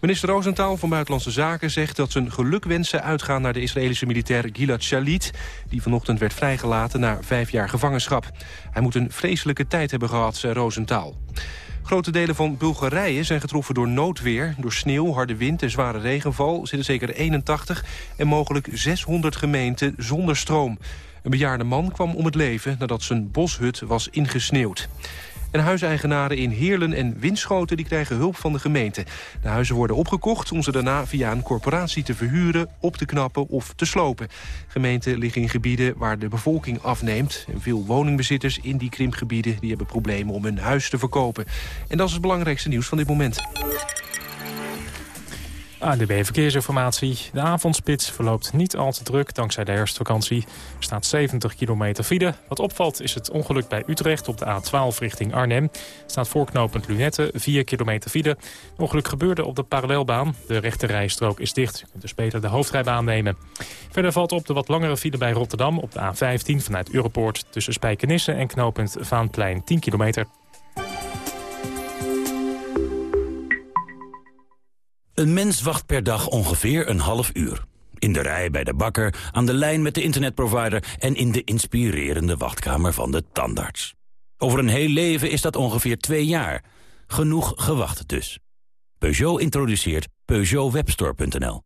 Minister Rosenthal van Buitenlandse Zaken zegt dat zijn gelukwensen uitgaan naar de Israëlische militair Gilad Shalit, die vanochtend werd vrijgelaten na vijf jaar gevangenschap. Hij moet een vreselijke tijd hebben gehad, zei Rosenthal. Grote delen van Bulgarije zijn getroffen door noodweer. Door sneeuw, harde wind en zware regenval zitten zeker 81 en mogelijk 600 gemeenten zonder stroom. Een bejaarde man kwam om het leven nadat zijn boshut was ingesneeuwd. En huiseigenaren in Heerlen en Winschoten die krijgen hulp van de gemeente. De huizen worden opgekocht om ze daarna via een corporatie te verhuren, op te knappen of te slopen. Gemeenten liggen in gebieden waar de bevolking afneemt. En veel woningbezitters in die krimpgebieden die hebben problemen om hun huis te verkopen. En dat is het belangrijkste nieuws van dit moment. ADB Verkeersinformatie. De avondspits verloopt niet al te druk dankzij de herfstvakantie. Er staat 70 kilometer file. Wat opvalt is het ongeluk bij Utrecht op de A12 richting Arnhem. Er staat voorknopend Lunette, 4 kilometer file. Het ongeluk gebeurde op de parallelbaan. De rechte rijstrook is dicht. Je kunt dus beter de hoofdrijbaan nemen. Verder valt op de wat langere file bij Rotterdam op de A15 vanuit Europoort... tussen Spijkenisse en knooppunt Vaanplein 10 kilometer. Een mens wacht per dag ongeveer een half uur. In de rij bij de bakker, aan de lijn met de internetprovider... en in de inspirerende wachtkamer van de tandarts. Over een heel leven is dat ongeveer twee jaar. Genoeg gewacht dus. Peugeot introduceert PeugeotWebstore.nl.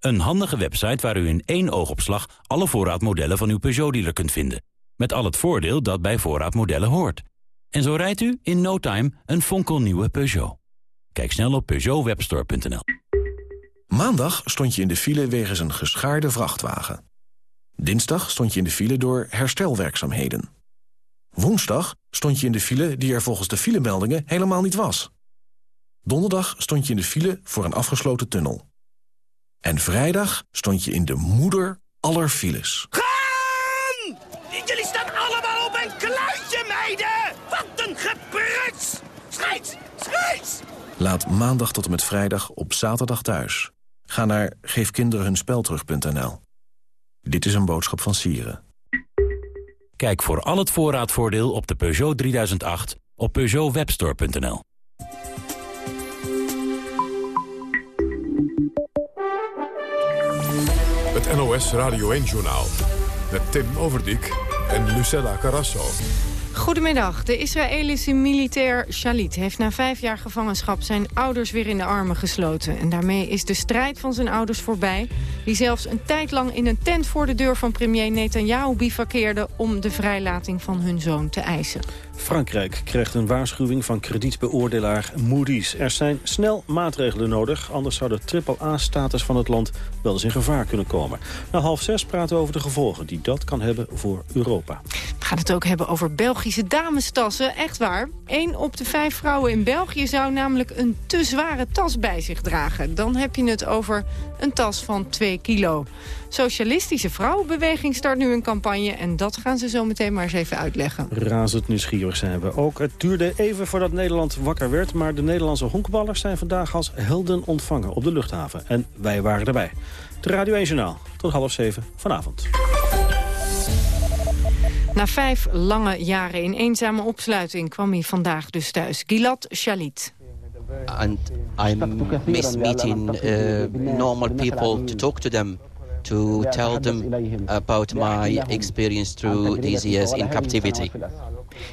Een handige website waar u in één oogopslag... alle voorraadmodellen van uw Peugeot-dealer kunt vinden. Met al het voordeel dat bij voorraadmodellen hoort. En zo rijdt u in no time een fonkelnieuwe Peugeot. Kijk snel op PeugeotWebstore.nl. Maandag stond je in de file wegens een geschaarde vrachtwagen. Dinsdag stond je in de file door herstelwerkzaamheden. Woensdag stond je in de file die er volgens de filemeldingen helemaal niet was. Donderdag stond je in de file voor een afgesloten tunnel. En vrijdag stond je in de moeder aller files. Gaan! Jullie staan allemaal op een kluitje, meiden! Wat een gepruts! Schijt! Schijt! Laat maandag tot en met vrijdag op zaterdag thuis. Ga naar geefkinderenhunspelterug.nl. Dit is een boodschap van Sieren. Kijk voor al het voorraadvoordeel op de Peugeot 3008 op peugeotwebstore.nl. Het NOS Radio 1-journaal met Tim Overdijk en Lucella Carrasso. Goedemiddag. De Israëlische militair Shalit heeft na vijf jaar gevangenschap zijn ouders weer in de armen gesloten. En daarmee is de strijd van zijn ouders voorbij. Die zelfs een tijd lang in een tent voor de deur van premier Netanyahu bivakkeerden om de vrijlating van hun zoon te eisen. Frankrijk krijgt een waarschuwing van kredietbeoordelaar Moody's. Er zijn snel maatregelen nodig, anders zou de triple-A-status van het land wel eens in gevaar kunnen komen. Na half zes praten we over de gevolgen die dat kan hebben voor Europa. We gaan het ook hebben over Belgische damestassen. Echt waar. Eén op de vijf vrouwen in België zou namelijk een te zware tas bij zich dragen. Dan heb je het over een tas van 2 kilo. Socialistische Vrouwenbeweging start nu een campagne... en dat gaan ze zo meteen maar eens even uitleggen. Razend nieuwsgierig zijn we ook. Het duurde even voordat Nederland wakker werd... maar de Nederlandse honkballers zijn vandaag als helden ontvangen op de luchthaven. En wij waren erbij. De Radio 1 Journaal. Tot half zeven vanavond. Na vijf lange jaren in eenzame opsluiting kwam hij vandaag dus thuis. Gilad Shalit. And I miss meeting uh, normal people to talk to them to tell them about my experience through these years in captivity.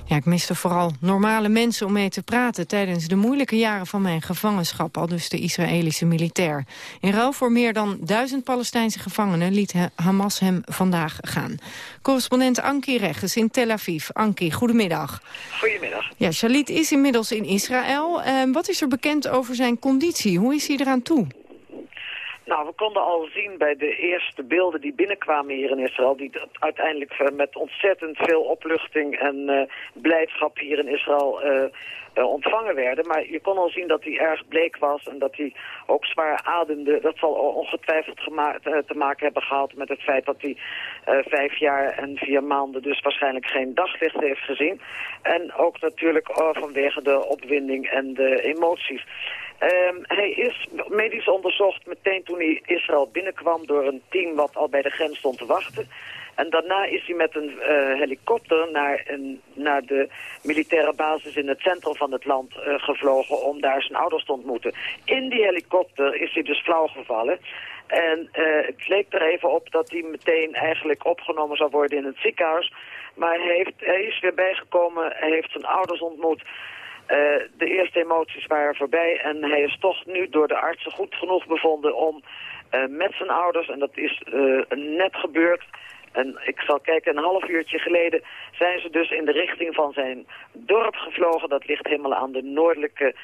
Ja, ik miste vooral normale mensen om mee te praten... tijdens de moeilijke jaren van mijn gevangenschap, al dus de Israëlische militair. In ruil voor meer dan duizend Palestijnse gevangenen liet Hamas hem vandaag gaan. Correspondent Anki Regges in Tel Aviv. Anki, goedemiddag. Goedemiddag. Ja, Shalit is inmiddels in Israël. Uh, wat is er bekend over zijn conditie? Hoe is hij eraan toe? Nou, we konden al zien bij de eerste beelden die binnenkwamen hier in Israël... die uiteindelijk eh, met ontzettend veel opluchting en uh, blijdschap hier in Israël uh, ontvangen werden. Maar je kon al zien dat hij erg bleek was en dat hij ook zwaar ademde. Dat zal ongetwijfeld te maken hebben gehad met het feit dat hij vijf jaar en vier maanden... dus waarschijnlijk geen daglicht heeft gezien. En ook natuurlijk vanwege de opwinding en de emoties. Um, hij is medisch onderzocht meteen toen hij Israël binnenkwam door een team wat al bij de grens stond te wachten. En daarna is hij met een uh, helikopter naar, een, naar de militaire basis in het centrum van het land uh, gevlogen om daar zijn ouders te ontmoeten. In die helikopter is hij dus flauw gevallen. En uh, het leek er even op dat hij meteen eigenlijk opgenomen zou worden in het ziekenhuis. Maar hij, heeft, hij is weer bijgekomen, hij heeft zijn ouders ontmoet. Uh, de eerste emoties waren voorbij en hij is toch nu door de artsen goed genoeg bevonden om uh, met zijn ouders, en dat is uh, net gebeurd, en ik zal kijken, een half uurtje geleden zijn ze dus in de richting van zijn dorp gevlogen. Dat ligt helemaal aan de noordelijke,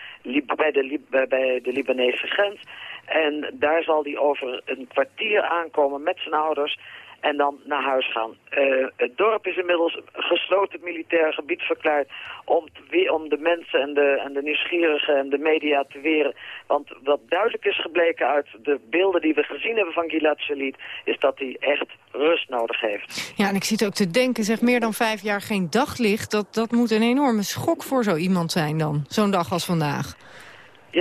bij de, bij de Libanese grens. En daar zal hij over een kwartier aankomen met zijn ouders en dan naar huis gaan. Uh, het dorp is inmiddels gesloten militair gebied verklaard om, te, om de mensen en de, en de nieuwsgierigen en de media te weren. Want wat duidelijk is gebleken uit de beelden die we gezien hebben van Gilad Shalit, is dat hij echt rust nodig heeft. Ja, en ik zit ook te denken, zeg meer dan vijf jaar geen daglicht, dat, dat moet een enorme schok voor zo iemand zijn dan, zo'n dag als vandaag.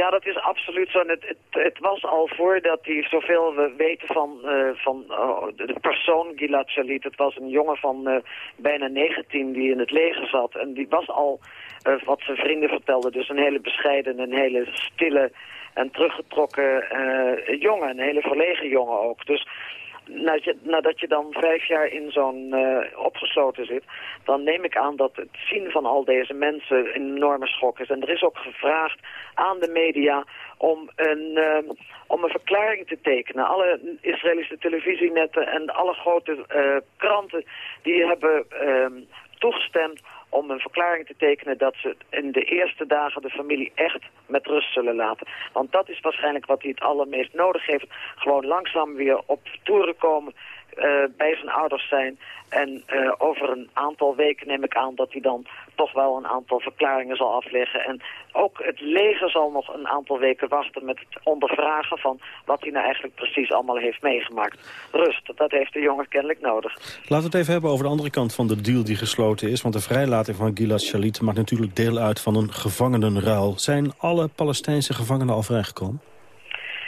Ja, dat is absoluut zo. Het, het, het, was al voordat hij, zoveel we weten van, uh, van uh, de persoon Gilad Shalit. Het was een jongen van uh, bijna 19 die in het leger zat. En die was al, wat zijn vrienden vertelden, dus een hele bescheiden, een hele stille en teruggetrokken jongen. Een hele verlegen jongen ook. Dus nadat je dan vijf jaar in zo'n uh, opgesloten zit, dan neem ik aan dat het zien van al deze mensen een enorme schok is. En er is ook gevraagd aan de media om een, uh, om een verklaring te tekenen. Alle Israëlische televisienetten en alle grote uh, kranten die hebben ehm, toegestemd om een verklaring te tekenen dat ze in de eerste dagen de familie echt met rust zullen laten. Want dat is waarschijnlijk wat hij het allermeest nodig heeft. Gewoon langzaam weer op toeren komen, bij zijn ouders zijn. En uh, over een aantal weken neem ik aan dat hij dan toch wel een aantal verklaringen zal afleggen. En ook het leger zal nog een aantal weken wachten met het ondervragen van wat hij nou eigenlijk precies allemaal heeft meegemaakt. Rust, dat heeft de jongen kennelijk nodig. Laten we het even hebben over de andere kant van de deal die gesloten is. Want de vrijlating van Gilad Shalit maakt natuurlijk deel uit van een gevangenenruil. Zijn alle Palestijnse gevangenen al vrijgekomen?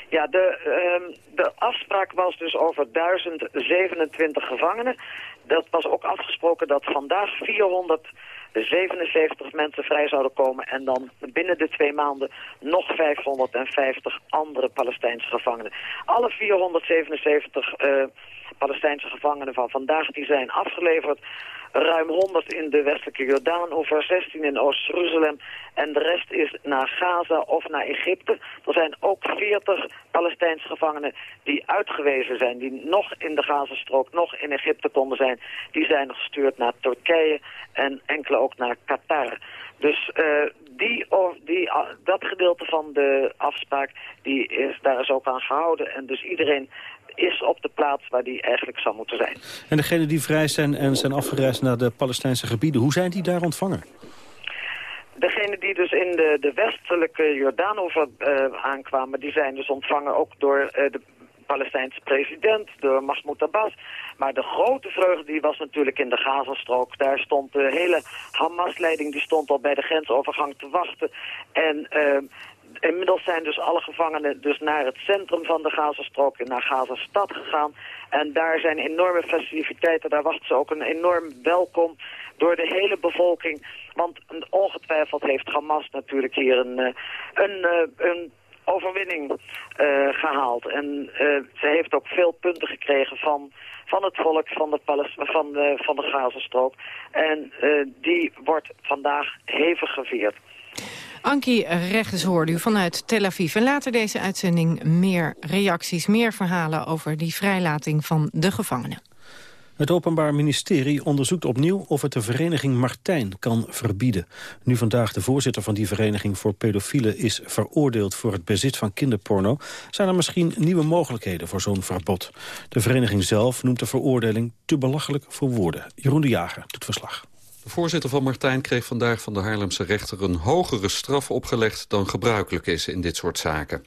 Ja, de, uh, de afspraak was dus over 1027 gevangenen. Dat was ook afgesproken dat vandaag 477 mensen vrij zouden komen... en dan binnen de twee maanden nog 550 andere Palestijnse gevangenen. Alle 477 uh, Palestijnse gevangenen van vandaag die zijn afgeleverd ruim 100 in de westelijke Jordaan, over 16 in Oost-Jeruzalem en de rest is naar Gaza of naar Egypte. Er zijn ook 40 Palestijnse gevangenen die uitgewezen zijn, die nog in de Gazastrook, nog in Egypte konden zijn. Die zijn gestuurd naar Turkije en enkele ook naar Qatar. Dus uh, die, die, dat gedeelte van de afspraak, die is, daar is ook aan gehouden. En dus iedereen is op de plaats waar die eigenlijk zou moeten zijn. En degenen die vrij zijn en zijn afgereisd naar de Palestijnse gebieden, hoe zijn die daar ontvangen? Degenen die dus in de, de westelijke Jordaanover uh, aankwamen, die zijn dus ontvangen ook door uh, de Palestijnse president, door Mahmoud Abbas. Maar de grote vreugde die was natuurlijk in de Gazastrook. Daar stond de hele Hamas-leiding, die stond al bij de grensovergang te wachten. En uh, inmiddels zijn dus alle gevangenen dus naar het centrum van de Gazastrook, naar Gazastad gegaan. En daar zijn enorme festiviteiten, daar wacht ze ook een enorm welkom door de hele bevolking. Want ongetwijfeld heeft Hamas natuurlijk hier een, eh, een, eh, een overwinning uh, gehaald. En ze heeft ook veel punten gekregen van, van het volk van de, van, de, van de Gazastrook. En die wordt vandaag hevig gevierd. Ankie Rechts hoorde u vanuit Tel Aviv. En later deze uitzending meer reacties, meer verhalen over die vrijlating van de gevangenen. Het Openbaar Ministerie onderzoekt opnieuw of het de vereniging Martijn kan verbieden. Nu vandaag de voorzitter van die vereniging voor pedofielen is veroordeeld voor het bezit van kinderporno, zijn er misschien nieuwe mogelijkheden voor zo'n verbod. De vereniging zelf noemt de veroordeling te belachelijk voor woorden. Jeroen de Jager doet verslag. De voorzitter van Martijn kreeg vandaag van de Haarlemse rechter... een hogere straf opgelegd dan gebruikelijk is in dit soort zaken.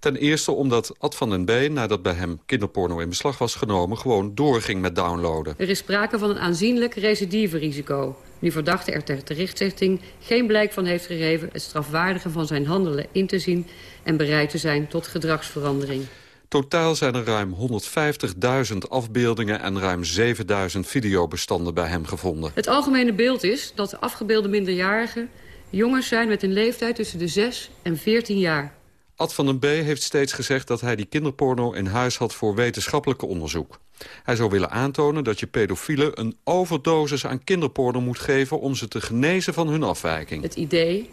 Ten eerste omdat Ad van den B, nadat bij hem kinderporno in beslag was genomen... gewoon doorging met downloaden. Er is sprake van een aanzienlijk recidiverisico. Nu verdachte er ter terechtzetting geen blijk van heeft gegeven... het strafwaardige van zijn handelen in te zien... en bereid te zijn tot gedragsverandering. Totaal zijn er ruim 150.000 afbeeldingen en ruim 7.000 videobestanden bij hem gevonden. Het algemene beeld is dat de afgebeelde minderjarigen jongens zijn met een leeftijd tussen de 6 en 14 jaar. Ad van den B heeft steeds gezegd dat hij die kinderporno in huis had voor wetenschappelijke onderzoek. Hij zou willen aantonen dat je pedofielen een overdosis aan kinderporno moet geven om ze te genezen van hun afwijking. Het idee,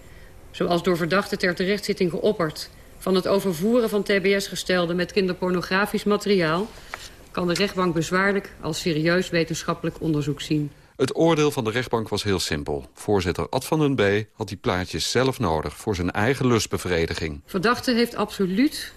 zoals door verdachten ter terechtzitting geopperd van het overvoeren van tbs-gestelden met kinderpornografisch materiaal... kan de rechtbank bezwaarlijk als serieus wetenschappelijk onderzoek zien. Het oordeel van de rechtbank was heel simpel. Voorzitter Ad van den B. had die plaatjes zelf nodig voor zijn eigen lustbevrediging. Verdachte heeft absoluut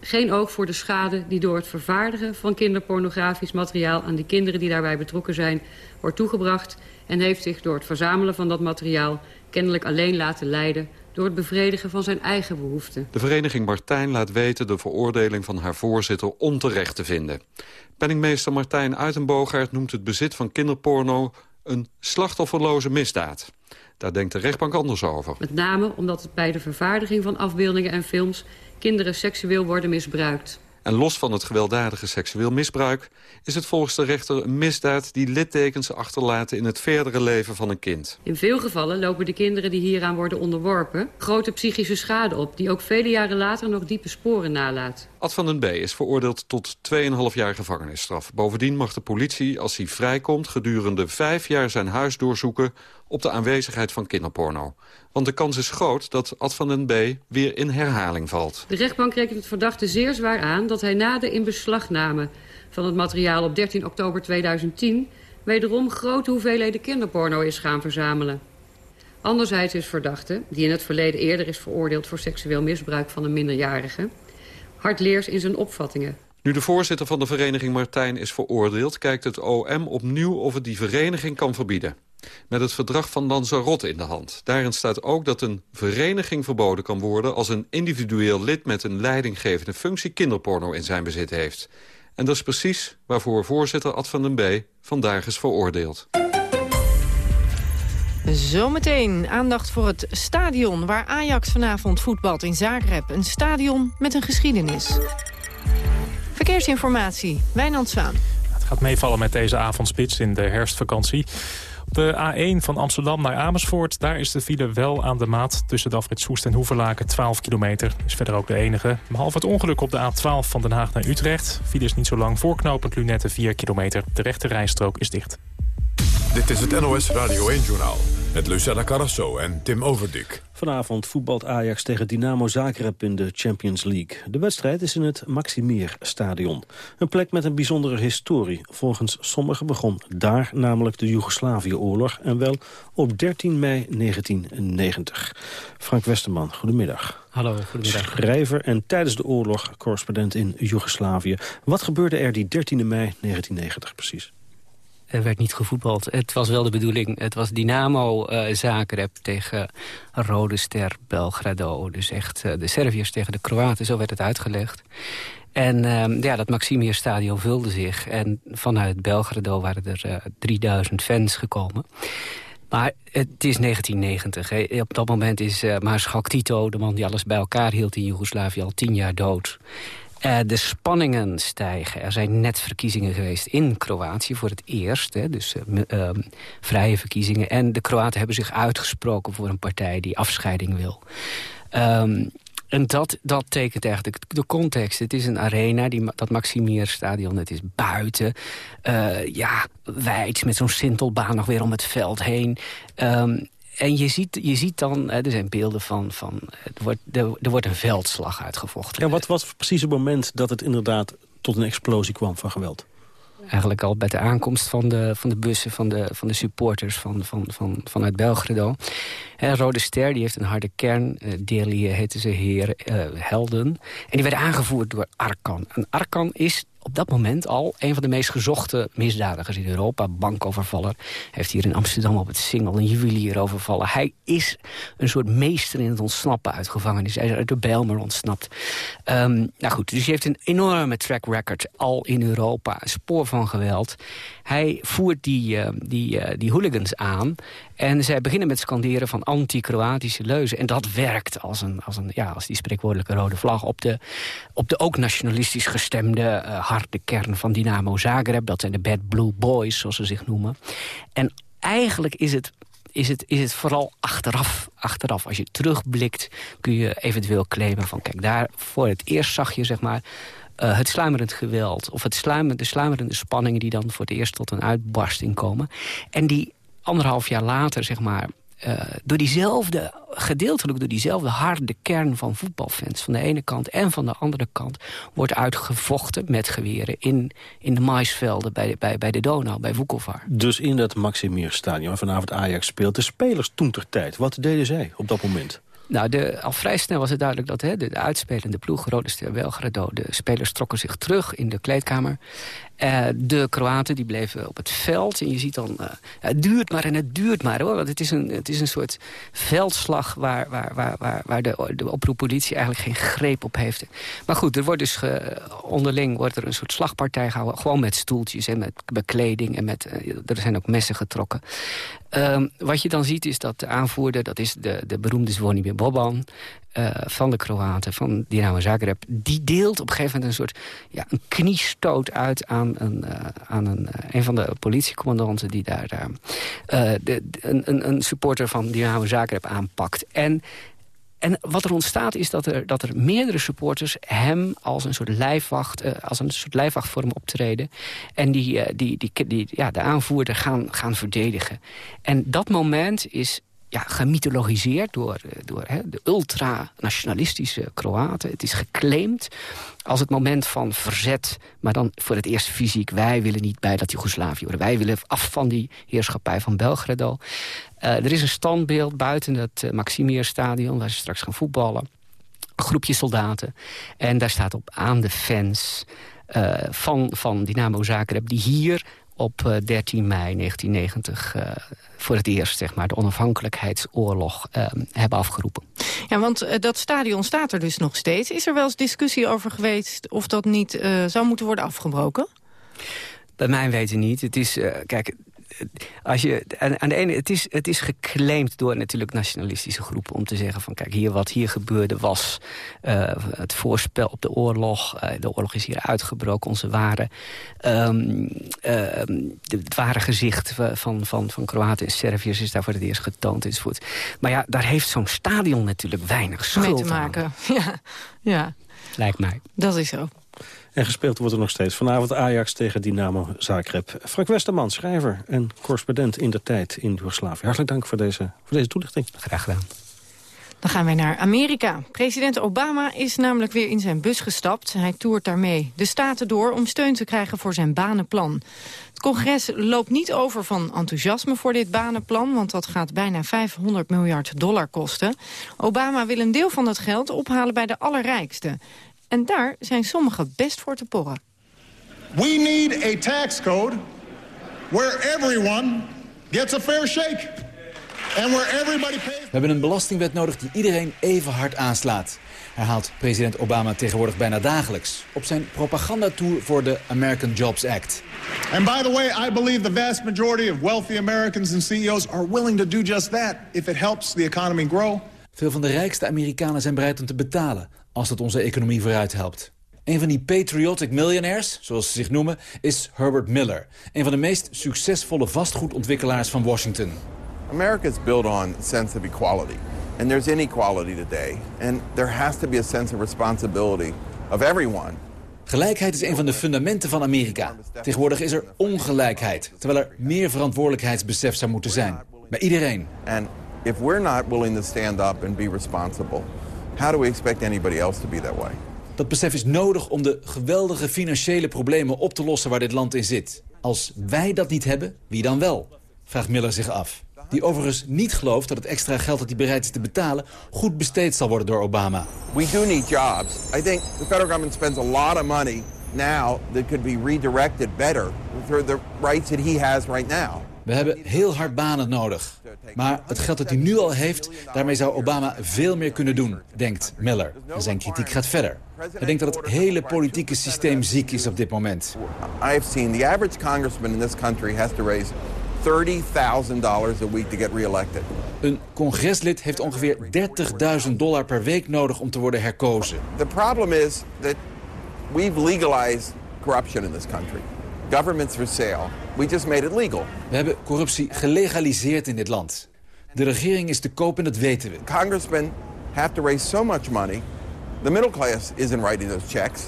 geen oog voor de schade die door het vervaardigen van kinderpornografisch materiaal aan de kinderen die daarbij betrokken zijn wordt toegebracht en heeft zich door het verzamelen van dat materiaal kennelijk alleen laten leiden door het bevredigen van zijn eigen behoeften. De vereniging Martijn laat weten de veroordeling van haar voorzitter onterecht te vinden. Penningmeester Martijn Uitenboogaert noemt het bezit van kinderporno een slachtofferloze misdaad. Daar denkt de rechtbank anders over. Met name omdat het bij de vervaardiging van afbeeldingen en films kinderen seksueel worden misbruikt. En los van het gewelddadige seksueel misbruik... is het volgens de rechter een misdaad die littekens achterlaten... in het verdere leven van een kind. In veel gevallen lopen de kinderen die hieraan worden onderworpen... grote psychische schade op... die ook vele jaren later nog diepe sporen nalaat. Ad van den B. is veroordeeld tot 2,5 jaar gevangenisstraf. Bovendien mag de politie, als hij vrijkomt... gedurende vijf jaar zijn huis doorzoeken op de aanwezigheid van kinderporno. Want de kans is groot dat Ad van den B. weer in herhaling valt. De rechtbank rekent het verdachte zeer zwaar aan... dat hij na de inbeslagname van het materiaal op 13 oktober 2010... wederom grote hoeveelheden kinderporno is gaan verzamelen. Anderzijds is verdachte, die in het verleden eerder is veroordeeld... voor seksueel misbruik van een minderjarige... hardleers in zijn opvattingen. Nu de voorzitter van de vereniging Martijn is veroordeeld... kijkt het OM opnieuw of het die vereniging kan verbieden met het verdrag van Lanzarote in de hand. Daarin staat ook dat een vereniging verboden kan worden... als een individueel lid met een leidinggevende functie kinderporno in zijn bezit heeft. En dat is precies waarvoor voorzitter Ad van den B. vandaag is veroordeeld. Zometeen aandacht voor het stadion waar Ajax vanavond voetbalt in Zagreb. Een stadion met een geschiedenis. Verkeersinformatie, Wijnand Zwaan. Het gaat meevallen met deze avondspits in de herfstvakantie. De A1 van Amsterdam naar Amersfoort, daar is de file wel aan de maat. Tussen Dafrit Soest en Hoeverlaken 12 kilometer. Is verder ook de enige. Behalve het ongeluk op de A12 van Den Haag naar Utrecht. File is niet zo lang. Voorknopend Lunette 4 kilometer. De rechte rijstrook is dicht. Dit is het NOS Radio 1-journaal met Lucella Carrasso en Tim Overdik. Vanavond voetbalt Ajax tegen Dynamo Zagreb in de Champions League. De wedstrijd is in het Maximier Stadion. Een plek met een bijzondere historie. Volgens sommigen begon daar namelijk de Joegoslavië-oorlog... en wel op 13 mei 1990. Frank Westerman, goedemiddag. Hallo, goedemiddag. Schrijver en tijdens de oorlog correspondent in Joegoslavië. Wat gebeurde er die 13 mei 1990 precies? Er werd niet gevoetbald. Het was wel de bedoeling. Het was Dynamo Zagreb tegen Rode Ster Belgrado. Dus echt uh, de Serviërs tegen de Kroaten, zo werd het uitgelegd. En uh, ja, dat Maximier Stadion vulde zich. En vanuit Belgrado waren er uh, 3000 fans gekomen. Maar het is 1990. Hè. Op dat moment is uh, Maarschalk Tito, de man die alles bij elkaar hield in Joegoslavië, al tien jaar dood. Uh, de spanningen stijgen. Er zijn net verkiezingen geweest in Kroatië voor het eerst. Hè, dus uh, uh, vrije verkiezingen. En de Kroaten hebben zich uitgesproken voor een partij die afscheiding wil. Um, en dat, dat tekent eigenlijk de context. Het is een arena, die, dat Maximierstadion, het is buiten. ja, wijd, met zo'n sintelbaan nog weer om het veld heen. Um, en je ziet, je ziet dan, er zijn beelden van, van er, wordt, er, er wordt een veldslag uitgevochten. Ja, wat was precies het moment dat het inderdaad tot een explosie kwam van geweld? Eigenlijk al bij de aankomst van de, van de bussen van de, van de supporters van, van, van, vanuit Belgrado. En Rode Ster die heeft een harde kern. Uh, Deli heette ze heer, uh, helden. En die werden aangevoerd door Arkan. En Arkan is op dat moment al een van de meest gezochte misdadigers in Europa. Bankovervaller. heeft hier in Amsterdam op het Singel een juwelier overvallen. Hij is een soort meester in het ontsnappen uit gevangenis. Hij is uit de Bijlmer ontsnapt. Um, nou goed, dus hij heeft een enorme track record al in Europa. Een spoor van geweld. Hij voert die, uh, die, uh, die hooligans aan. En zij beginnen met scanderen van anti-Kroatische leuzen. En dat werkt als, een, als, een, ja, als die spreekwoordelijke rode vlag... op de, op de ook nationalistisch gestemde uh, harde kern van Dynamo Zagreb. Dat zijn de Bad Blue Boys, zoals ze zich noemen. En eigenlijk is het is het, is het vooral achteraf, achteraf. Als je terugblikt kun je eventueel claimen van... kijk, daar voor het eerst zag je zeg maar, uh, het sluimerend geweld... of het sluimer, de sluimerende spanningen die dan voor het eerst tot een uitbarsting komen. En die anderhalf jaar later, zeg maar... Uh, door diezelfde, gedeeltelijk door diezelfde harde kern van voetbalfans... van de ene kant en van de andere kant... wordt uitgevochten met geweren in, in de maisvelden bij de, bij, bij de Donau, bij Vukovar. Dus in dat Maximierstadion vanavond Ajax speelt... de spelers toen ter tijd, wat deden zij op dat moment? Nou, de, al vrij snel was het duidelijk dat hè, de, de uitspelende ploeg, Rode Ster Belgrado... de spelers trokken zich terug in de kleedkamer. Uh, de Kroaten die bleven op het veld. En je ziet dan, uh, het duurt maar en het duurt maar hoor. Want het is een, het is een soort veldslag waar, waar, waar, waar, waar de, de oproeppolitie eigenlijk geen greep op heeft. Maar goed, er wordt dus onderling wordt er een soort slagpartij gehouden. Gewoon met stoeltjes en met bekleding. En met, uh, er zijn ook messen getrokken. Um, wat je dan ziet is dat de aanvoerder, dat is de, de beroemde Zvonimir Boban... Uh, van de Kroaten, van Dynamo Zagreb... die deelt op een gegeven moment een soort ja, een kniestoot uit... aan een, uh, aan een, uh, een van de politiecommandanten die daar een, een supporter van Dynamo Zagreb aanpakt. En en wat er ontstaat is dat er, dat er meerdere supporters hem als een soort lijfwacht, als een soort lijfwachtvorm optreden. En die, die, die, die, ja, de aanvoerder gaan, gaan verdedigen. En dat moment is ja, gemythologiseerd door, door hè, de ultranationalistische Kroaten. Het is geclaimd als het moment van verzet, maar dan voor het eerst fysiek. Wij willen niet bij dat Joegoslavië worden. Wij willen af van die heerschappij van Belgrado. Uh, er is een standbeeld buiten het uh, Maximierstadion... waar ze straks gaan voetballen. Een groepje soldaten. En daar staat op aan de fans uh, van, van Dynamo Zagreb... die hier op 13 mei 1990 uh, voor het eerst zeg maar, de onafhankelijkheidsoorlog uh, hebben afgeroepen. Ja, want uh, dat stadion staat er dus nog steeds. Is er wel eens discussie over geweest of dat niet zou moeten worden afgebroken? Bij mij weten niet. Het is, kijk, als je, aan, aan, de ene, het is, het is geclaimd door natuurlijk nationalistische groepen... om te zeggen van kijk, hier, wat hier gebeurde was uh, het voorspel op de oorlog. Uh, de oorlog is hier uitgebroken. Onze ware, um, uh, het ware gezicht van, van, van Kroaten en Serviërs is daar voor het eerst getoond enzovoort. Maar ja, daar heeft zo'n stadion natuurlijk weinig schuld Mee te maken, aan. ja. ja. Lijkt mij. Dat is zo. En gespeeld wordt er nog steeds. Vanavond Ajax tegen Dynamo Zagreb. Frank Westerman, schrijver en correspondent in de tijd in Joegoslavië. Hartelijk dank voor deze, voor deze toelichting. Graag gedaan. Dan gaan wij naar Amerika. President Obama is namelijk weer in zijn bus gestapt. Hij toert daarmee de staten door om steun te krijgen voor zijn banenplan. Het congres loopt niet over van enthousiasme voor dit banenplan... want dat gaat bijna 500 miljard dollar kosten. Obama wil een deel van dat geld ophalen bij de allerrijksten. En daar zijn sommigen best voor te porren. We need a tax code where everyone gets a fair shake. And where everybody pays... We hebben een belastingwet nodig die iedereen even hard aanslaat. Herhaalt president Obama tegenwoordig bijna dagelijks... op zijn propagandatour voor de American Jobs Act. And by the way, I believe the vast majority of wealthy Americans and CEOs... are willing to do just that if it helps the economy grow. Veel van de rijkste Amerikanen zijn bereid om te betalen als dat onze economie vooruit helpt. Een van die patriotic millionaires, zoals ze zich noemen, is Herbert Miller. Een van de meest succesvolle vastgoedontwikkelaars van Washington. America is built on a sense of equality. And there's inequality today. And there has to be a sense of responsibility of everyone. Gelijkheid is een van de fundamenten van Amerika. Tegenwoordig is er ongelijkheid, terwijl er meer verantwoordelijkheidsbesef zou moeten zijn. Bij iedereen. And if we're not willing to stand up and be responsible, how do we expect anybody else to be that way? Dat besef is nodig om de geweldige financiële problemen op te lossen waar dit land in zit. Als wij dat niet hebben, wie dan wel? Vraagt Miller zich af. Die overigens niet gelooft dat het extra geld dat hij bereid is te betalen... goed besteed zal worden door Obama. We do need jobs. I think the federal government spends a lot of money now that could be redirected better for the rights that he has right now. We hebben heel hard banen nodig. Maar het geld dat hij nu al heeft, daarmee zou Obama veel meer kunnen doen, denkt Miller. En zijn kritiek gaat verder. Hij denkt dat het hele politieke systeem ziek is op dit moment. Seen the average congressman in this country has to raise $30,000 a week to get reelected. Een congreslid heeft ongeveer 30.000 dollar per week nodig om te worden herkozen. The problem is that we've legalized corruption in this country. Government's for sale. We just made it legal. We hebben corruptie gelegaliseerd in dit land. De regering is te koop en dat weten we. Congressmen have to raise so much money. The middle class isn't writing those checks.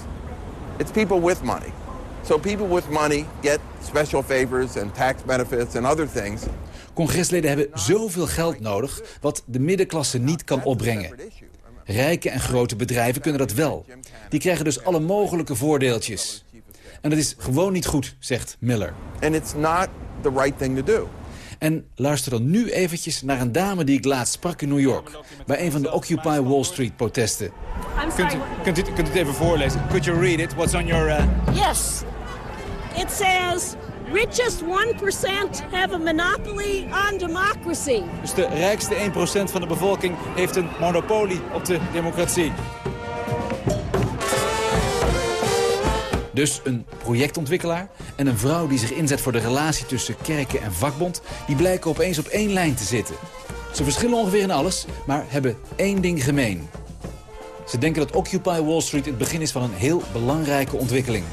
It's people with money. So people with money get special favors and tax benefits and other things. Congresleden hebben zoveel geld nodig wat de middenklasse niet kan opbrengen. Rijke en grote bedrijven kunnen dat wel. Die krijgen dus alle mogelijke voordeeltjes. En dat is gewoon niet goed, zegt Miller. And it's not the right thing to do. En luister dan nu eventjes naar een dame die ik laatst sprak in New York... bij een van de Occupy Wall Street protesten. Kunt u, kunt, u, kunt u het even voorlezen? Could you read it? What's on your... Uh... Yes. It says, richest 1% have a monopoly on democracy. Dus de rijkste 1% van de bevolking heeft een monopolie op de democratie. Dus een projectontwikkelaar en een vrouw die zich inzet voor de relatie tussen kerken en vakbond... die blijken opeens op één lijn te zitten. Ze verschillen ongeveer in alles, maar hebben één ding gemeen. Ze denken dat Occupy Wall Street het begin is van een heel belangrijke ontwikkeling.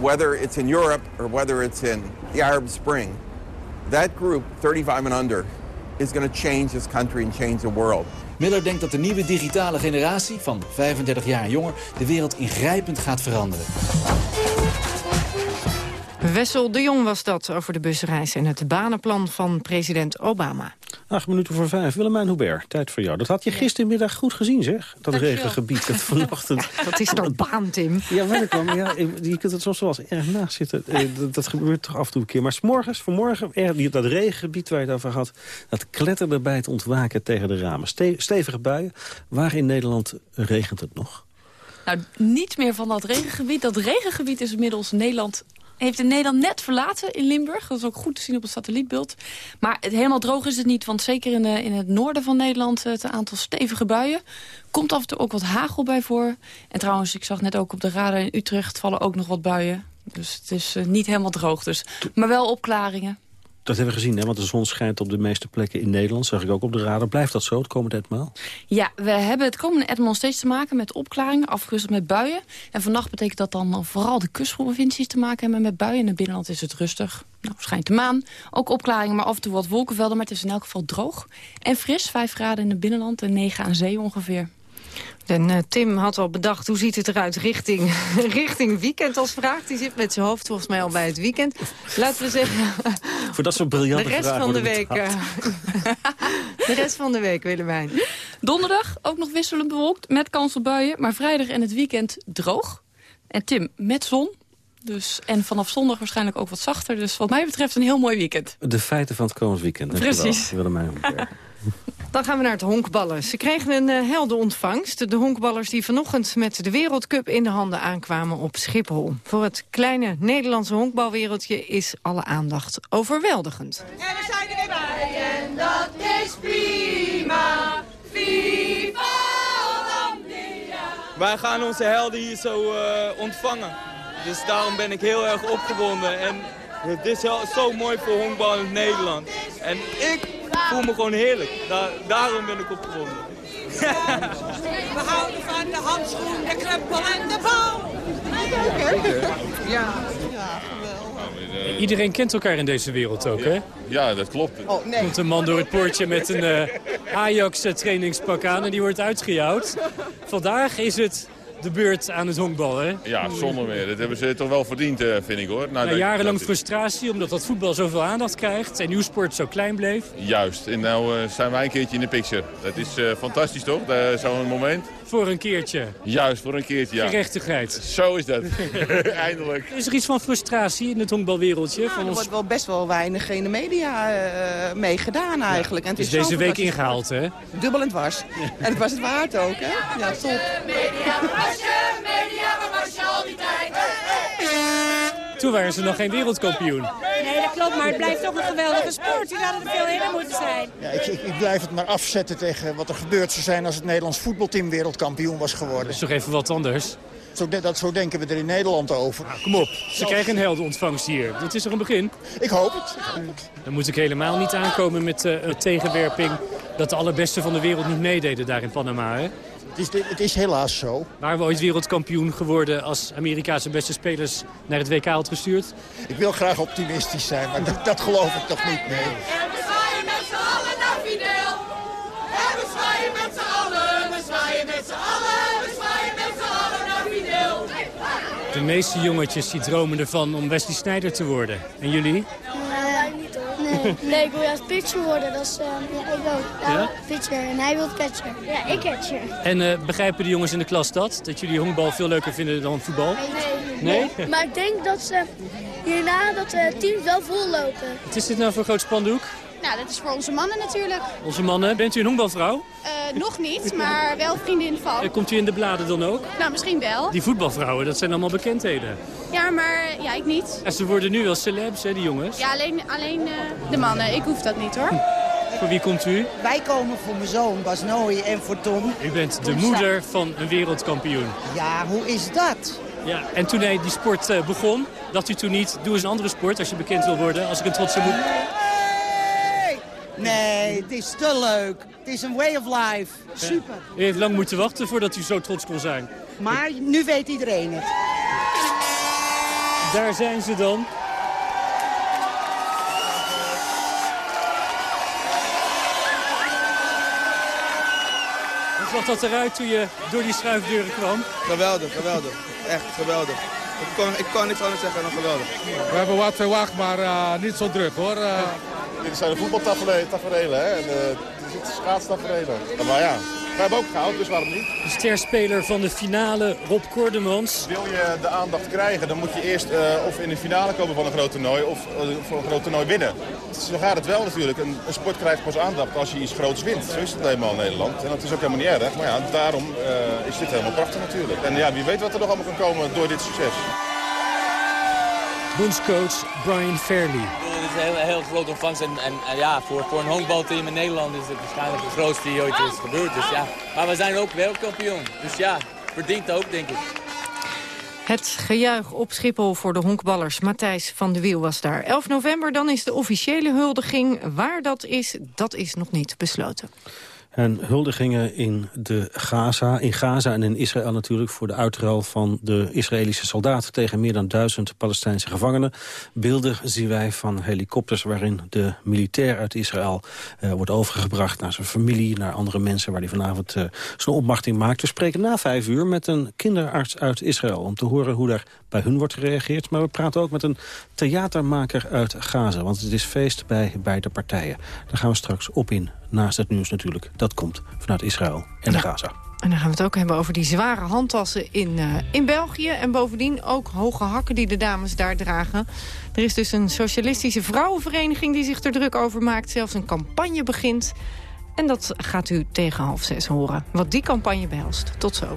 Whether it's in Europe or whether it's in the Arab Spring, that group, 35 and under, is going to change this country and change the world. Miller denkt dat de nieuwe digitale generatie van 35 jaar jonger... de wereld ingrijpend gaat veranderen. Wessel de Jong was dat over de busreis en het banenplan van president Obama. Acht minuten voor vijf. Willemijn Hubert, tijd voor jou. Dat had je gistermiddag goed gezien, zeg. Dat regengebied dat vanochtend... Dat is toch baan, Tim? Ja, weet ik wel. Ja, je kunt het soms wel eens erg naast zitten. Eh, Dat, dat gebeurt toch af en toe een keer. Maar s'morgens, vanmorgen, die- dat regengebied waar je het over had... dat kletterde bij het ontwaken tegen de ramen. Ste- stevige buien. Waar in Nederland regent het nog? Nou, niet meer van dat regengebied. Dat regengebied is inmiddels Nederland heeft in Nederland net verlaten in Limburg. Dat is ook goed te zien op het satellietbeeld. Maar het, helemaal droog is het niet, want zeker in, de, in het noorden van Nederland... het aantal stevige buien. Komt af en toe ook wat hagel bij voor. En trouwens, ik zag net ook op de radar in Utrecht vallen ook nog wat buien. Dus het is eh, niet helemaal droog. Dus. Maar wel opklaringen. Dat hebben we gezien, hè? want de zon schijnt op de meeste plekken in Nederland. Zag ik ook op de radar. Blijft dat zo het komende etmaal? Ja, we hebben het komende etmaal steeds te maken met opklaringen, afgewisseld met buien. En vannacht betekent dat dan vooral de kustprovincies te maken hebben met buien. In het binnenland is het rustig. Nou, schijnt de maan. Ook opklaringen, maar af en toe wat wolkenvelden. Maar het is in elk geval droog. En fris, 5 graden in het binnenland en 9 aan zee ongeveer. En eh, Tim had al bedacht, hoe ziet het eruit richting, richting weekend als vraag. Die zit met zijn hoofd volgens mij al bij het weekend. Laten we zeggen... Voor dat soort briljante De rest vragen van de week. eh, de rest van de week, Willemijn. Donderdag ook nog wisselend bewolkt met kans op buien. Maar vrijdag en het weekend droog. En Tim, met zon. Dus, en vanaf zondag waarschijnlijk ook wat zachter. Dus wat mij betreft een heel mooi weekend. De feiten van het komend weekend. Precies. Willemijn. Dan gaan we naar het honkballen. Ze kregen een uh, helde ontvangst. De honkballers die vanochtend met de Wereldcup in de handen aankwamen op Schiphol. Voor het kleine Nederlandse honkbalwereldje is alle aandacht overweldigend. En we zijn er weer bij en dat is prima. Viva Hollandia. Wij gaan onze helden hier zo eh, ontvangen. Dus daarom ben ik heel erg opgewonden. En het is zo mooi voor honkbal in Nederland. En ik voel me gewoon heerlijk. Da daarom ben ik opgewonden. We houden van de handschoen, de kruppel en de bal. Ja. Iedereen kent elkaar in deze wereld ook, hè? Ja, dat klopt. Oh, nee. Komt een man door het poortje met een eh, Ajax-trainingspak aan en die wordt uitgejouwd. Vandaag is het de beurt aan het honkbal, hè? Ja, zonder meer. Dat hebben ze toch wel verdiend, eh, vind ik hoor. Nou, Na jarenlang dat- frustratie omdat dat voetbal zoveel aandacht krijgt en uw sport zo klein bleef. Juist. En nou eh, zijn wij een keertje in de picture. Dat is eh, fantastisch toch, Dat- zo'n moment. Voor een keertje. Juist, voor een keertje, ja. Gerechtigheid. Zo is dat. Eindelijk. Is er iets van frustratie in het honkbalwereldje? Nou, van er ons... wordt wel best wel weinig in de media uh, mee gedaan eigenlijk. En het is, is deze week ingehaald, hè? Dubbel en dwars. En het was het waard ook, hè? Ja, top. Media, was je, media, was je al die tijd. Toen waren ze nog geen wereldkampioen. Nee, dat klopt, maar het blijft toch een geweldige sport. Die hadden er veel eerder moeten zijn. Ja, ik, ik, ik, blijf het maar afzetten tegen wat er gebeurd zou zijn... als het Nederlands voetbalteam wereldkampioen was geworden. Dat is toch even wat anders? Zo, dat, zo denken we er in Nederland over. Nou, kom op, ze krijgen een heldenontvangst hier. Dat is toch een begin? Ik hoop het. Ik hoop het. Dan moet ik helemaal niet aankomen met uh, een tegenwerping... dat de allerbeste van de wereld niet meededen daar in Panama, hè? Het is, het is helaas zo. Waren we ooit wereldkampioen geworden als Amerika zijn beste spelers naar het WK had gestuurd? Ik wil graag optimistisch zijn, maar dat, dat geloof ik toch niet, nee. En we zwaaien met z'n allen naar Fidel. En we zwaaien met z'n allen, we zwaaien met z'n allen, we zwaaien met z'n allen naar Fidel. De meeste jongetjes die dromen ervan om Wesley Sneijder te worden. En jullie? Nee, nee, ik wil juist pitcher worden. Dat is, uh, ja, ik ook. Ja, ja? pitcher en hij wil catcher. Ja, ik catcher. En uh, begrijpen de jongens in de klas dat? Dat jullie honkbal veel leuker vinden dan voetbal? Nee. Nee? nee? Maar ik denk dat ze hierna dat de teams wel vol lopen. Wat is dit nou voor een groot spandoek? Nou, dat is voor onze mannen natuurlijk. Onze mannen. Bent u een honkbalvrouw? Uh, nog niet, maar wel vriendin van. Komt u in de bladen dan ook? Nou, misschien wel. Die voetbalvrouwen, dat zijn allemaal bekendheden. Ja, maar ja, ik niet. En ze worden nu wel celebs, hè, die jongens? Ja, alleen, alleen uh, de mannen. Ik hoef dat niet, hoor. Voor wie komt u? Wij komen voor mijn zoon Bas Nooy en voor Tom. U bent de moeder van een wereldkampioen. Ja, hoe is dat? Ja, en toen hij die sport begon, dacht u toen niet... doe eens een andere sport als je bekend wil worden, als ik een trotse moet... Nee, het is te leuk. Het is een way of life. Super. U heeft lang moeten wachten voordat u zo trots kon zijn. Maar nu weet iedereen het. Daar zijn ze dan. Hoe zag dat eruit toen je door die schuifdeuren kwam? Geweldig, geweldig. Echt geweldig. Ik kan, ik kan niks anders zeggen dan geweldig. We hebben wat verwacht, maar uh, niet zo druk hoor. Uh... Dit zijn de voetbaltaferelen, hè. En, uh, dit is schaatstaferelen. Maar ja, wij hebben ook goud, dus waarom niet? De sterspeler van de finale, Rob Kordemans. Wil je de aandacht krijgen, dan moet je eerst uh, of in de finale komen van een groot toernooi of uh, voor een groot toernooi winnen. Zo gaat het wel natuurlijk. Een, een, sport krijgt pas aandacht als je iets groots wint. Zo is het helemaal in Nederland. En dat is ook helemaal niet erg. Maar ja, daarom uh, is dit helemaal prachtig natuurlijk. En ja, wie weet wat er nog allemaal kan komen door dit succes. Bondscoach Brian Fairley. Het is een heel, heel groot ontvangst en, en, en, ja, voor, voor een honkbalteam in Nederland is het waarschijnlijk de grootste die ooit is gebeurd. Dus ja. Maar we zijn ook wereldkampioen. Dus ja, verdient ook denk ik. Het gejuich op Schiphol voor de honkballers. Matthijs van de Wiel was daar. 11 november, dan is de officiële huldiging. Waar dat is, dat is nog niet besloten. En huldigingen in, de Gaza, in Gaza en in Israël natuurlijk... voor de uitruil van de Israëlische soldaten... tegen meer dan duizend Palestijnse gevangenen. Beelden zien wij van helikopters waarin de militair uit Israël... Uh, wordt overgebracht naar zijn familie, naar andere mensen... waar hij vanavond uh, zijn opmachting maakt. We spreken na vijf uur met een kinderarts uit Israël... om te horen hoe daar bij hun wordt gereageerd. Maar we praten ook met een theatermaker uit Gaza. Want het is feest bij beide partijen. Daar gaan we straks op in, naast het nieuws natuurlijk. Dat komt vanuit Israël en de Gaza. En dan gaan we het ook hebben over die zware handtassen in, uh, in België. En bovendien ook hoge hakken die de dames daar dragen. Er is dus een socialistische vrouwenvereniging die zich er druk over maakt. Zelfs een campagne begint. En dat gaat u tegen half zes horen. Wat die campagne behelst. Tot zo.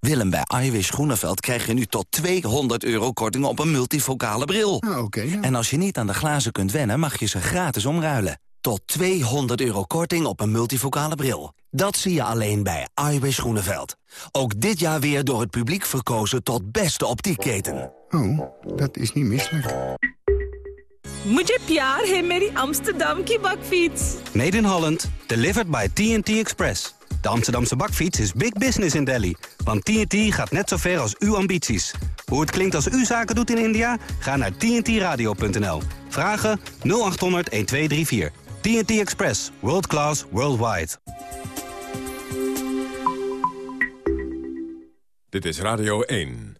Willem, bij Iwis Groeneveld krijg je nu tot 200 euro korting op een multifocale bril. Ah. En als je niet aan de glazen kunt wennen, mag je ze gratis omruilen. Tot 200 euro korting op een multifocale bril. Dat zie je alleen bij Iwis Groeneveld. Ook dit jaar weer door het publiek verkozen tot beste optiekketen. Oh, dat is niet misselijk. Mujhe pyar hai meri Amsterdam ki bakfiets. Made in Holland, delivered by TNT Express. De Amsterdamse bakfiets is big business in Delhi. Want TNT gaat net zo ver als uw ambities. Hoe het klinkt als u zaken doet in India? Ga naar tntradio.nl. Vragen 0800 1234. TNT Express. World class, worldwide. Dit is Radio 1.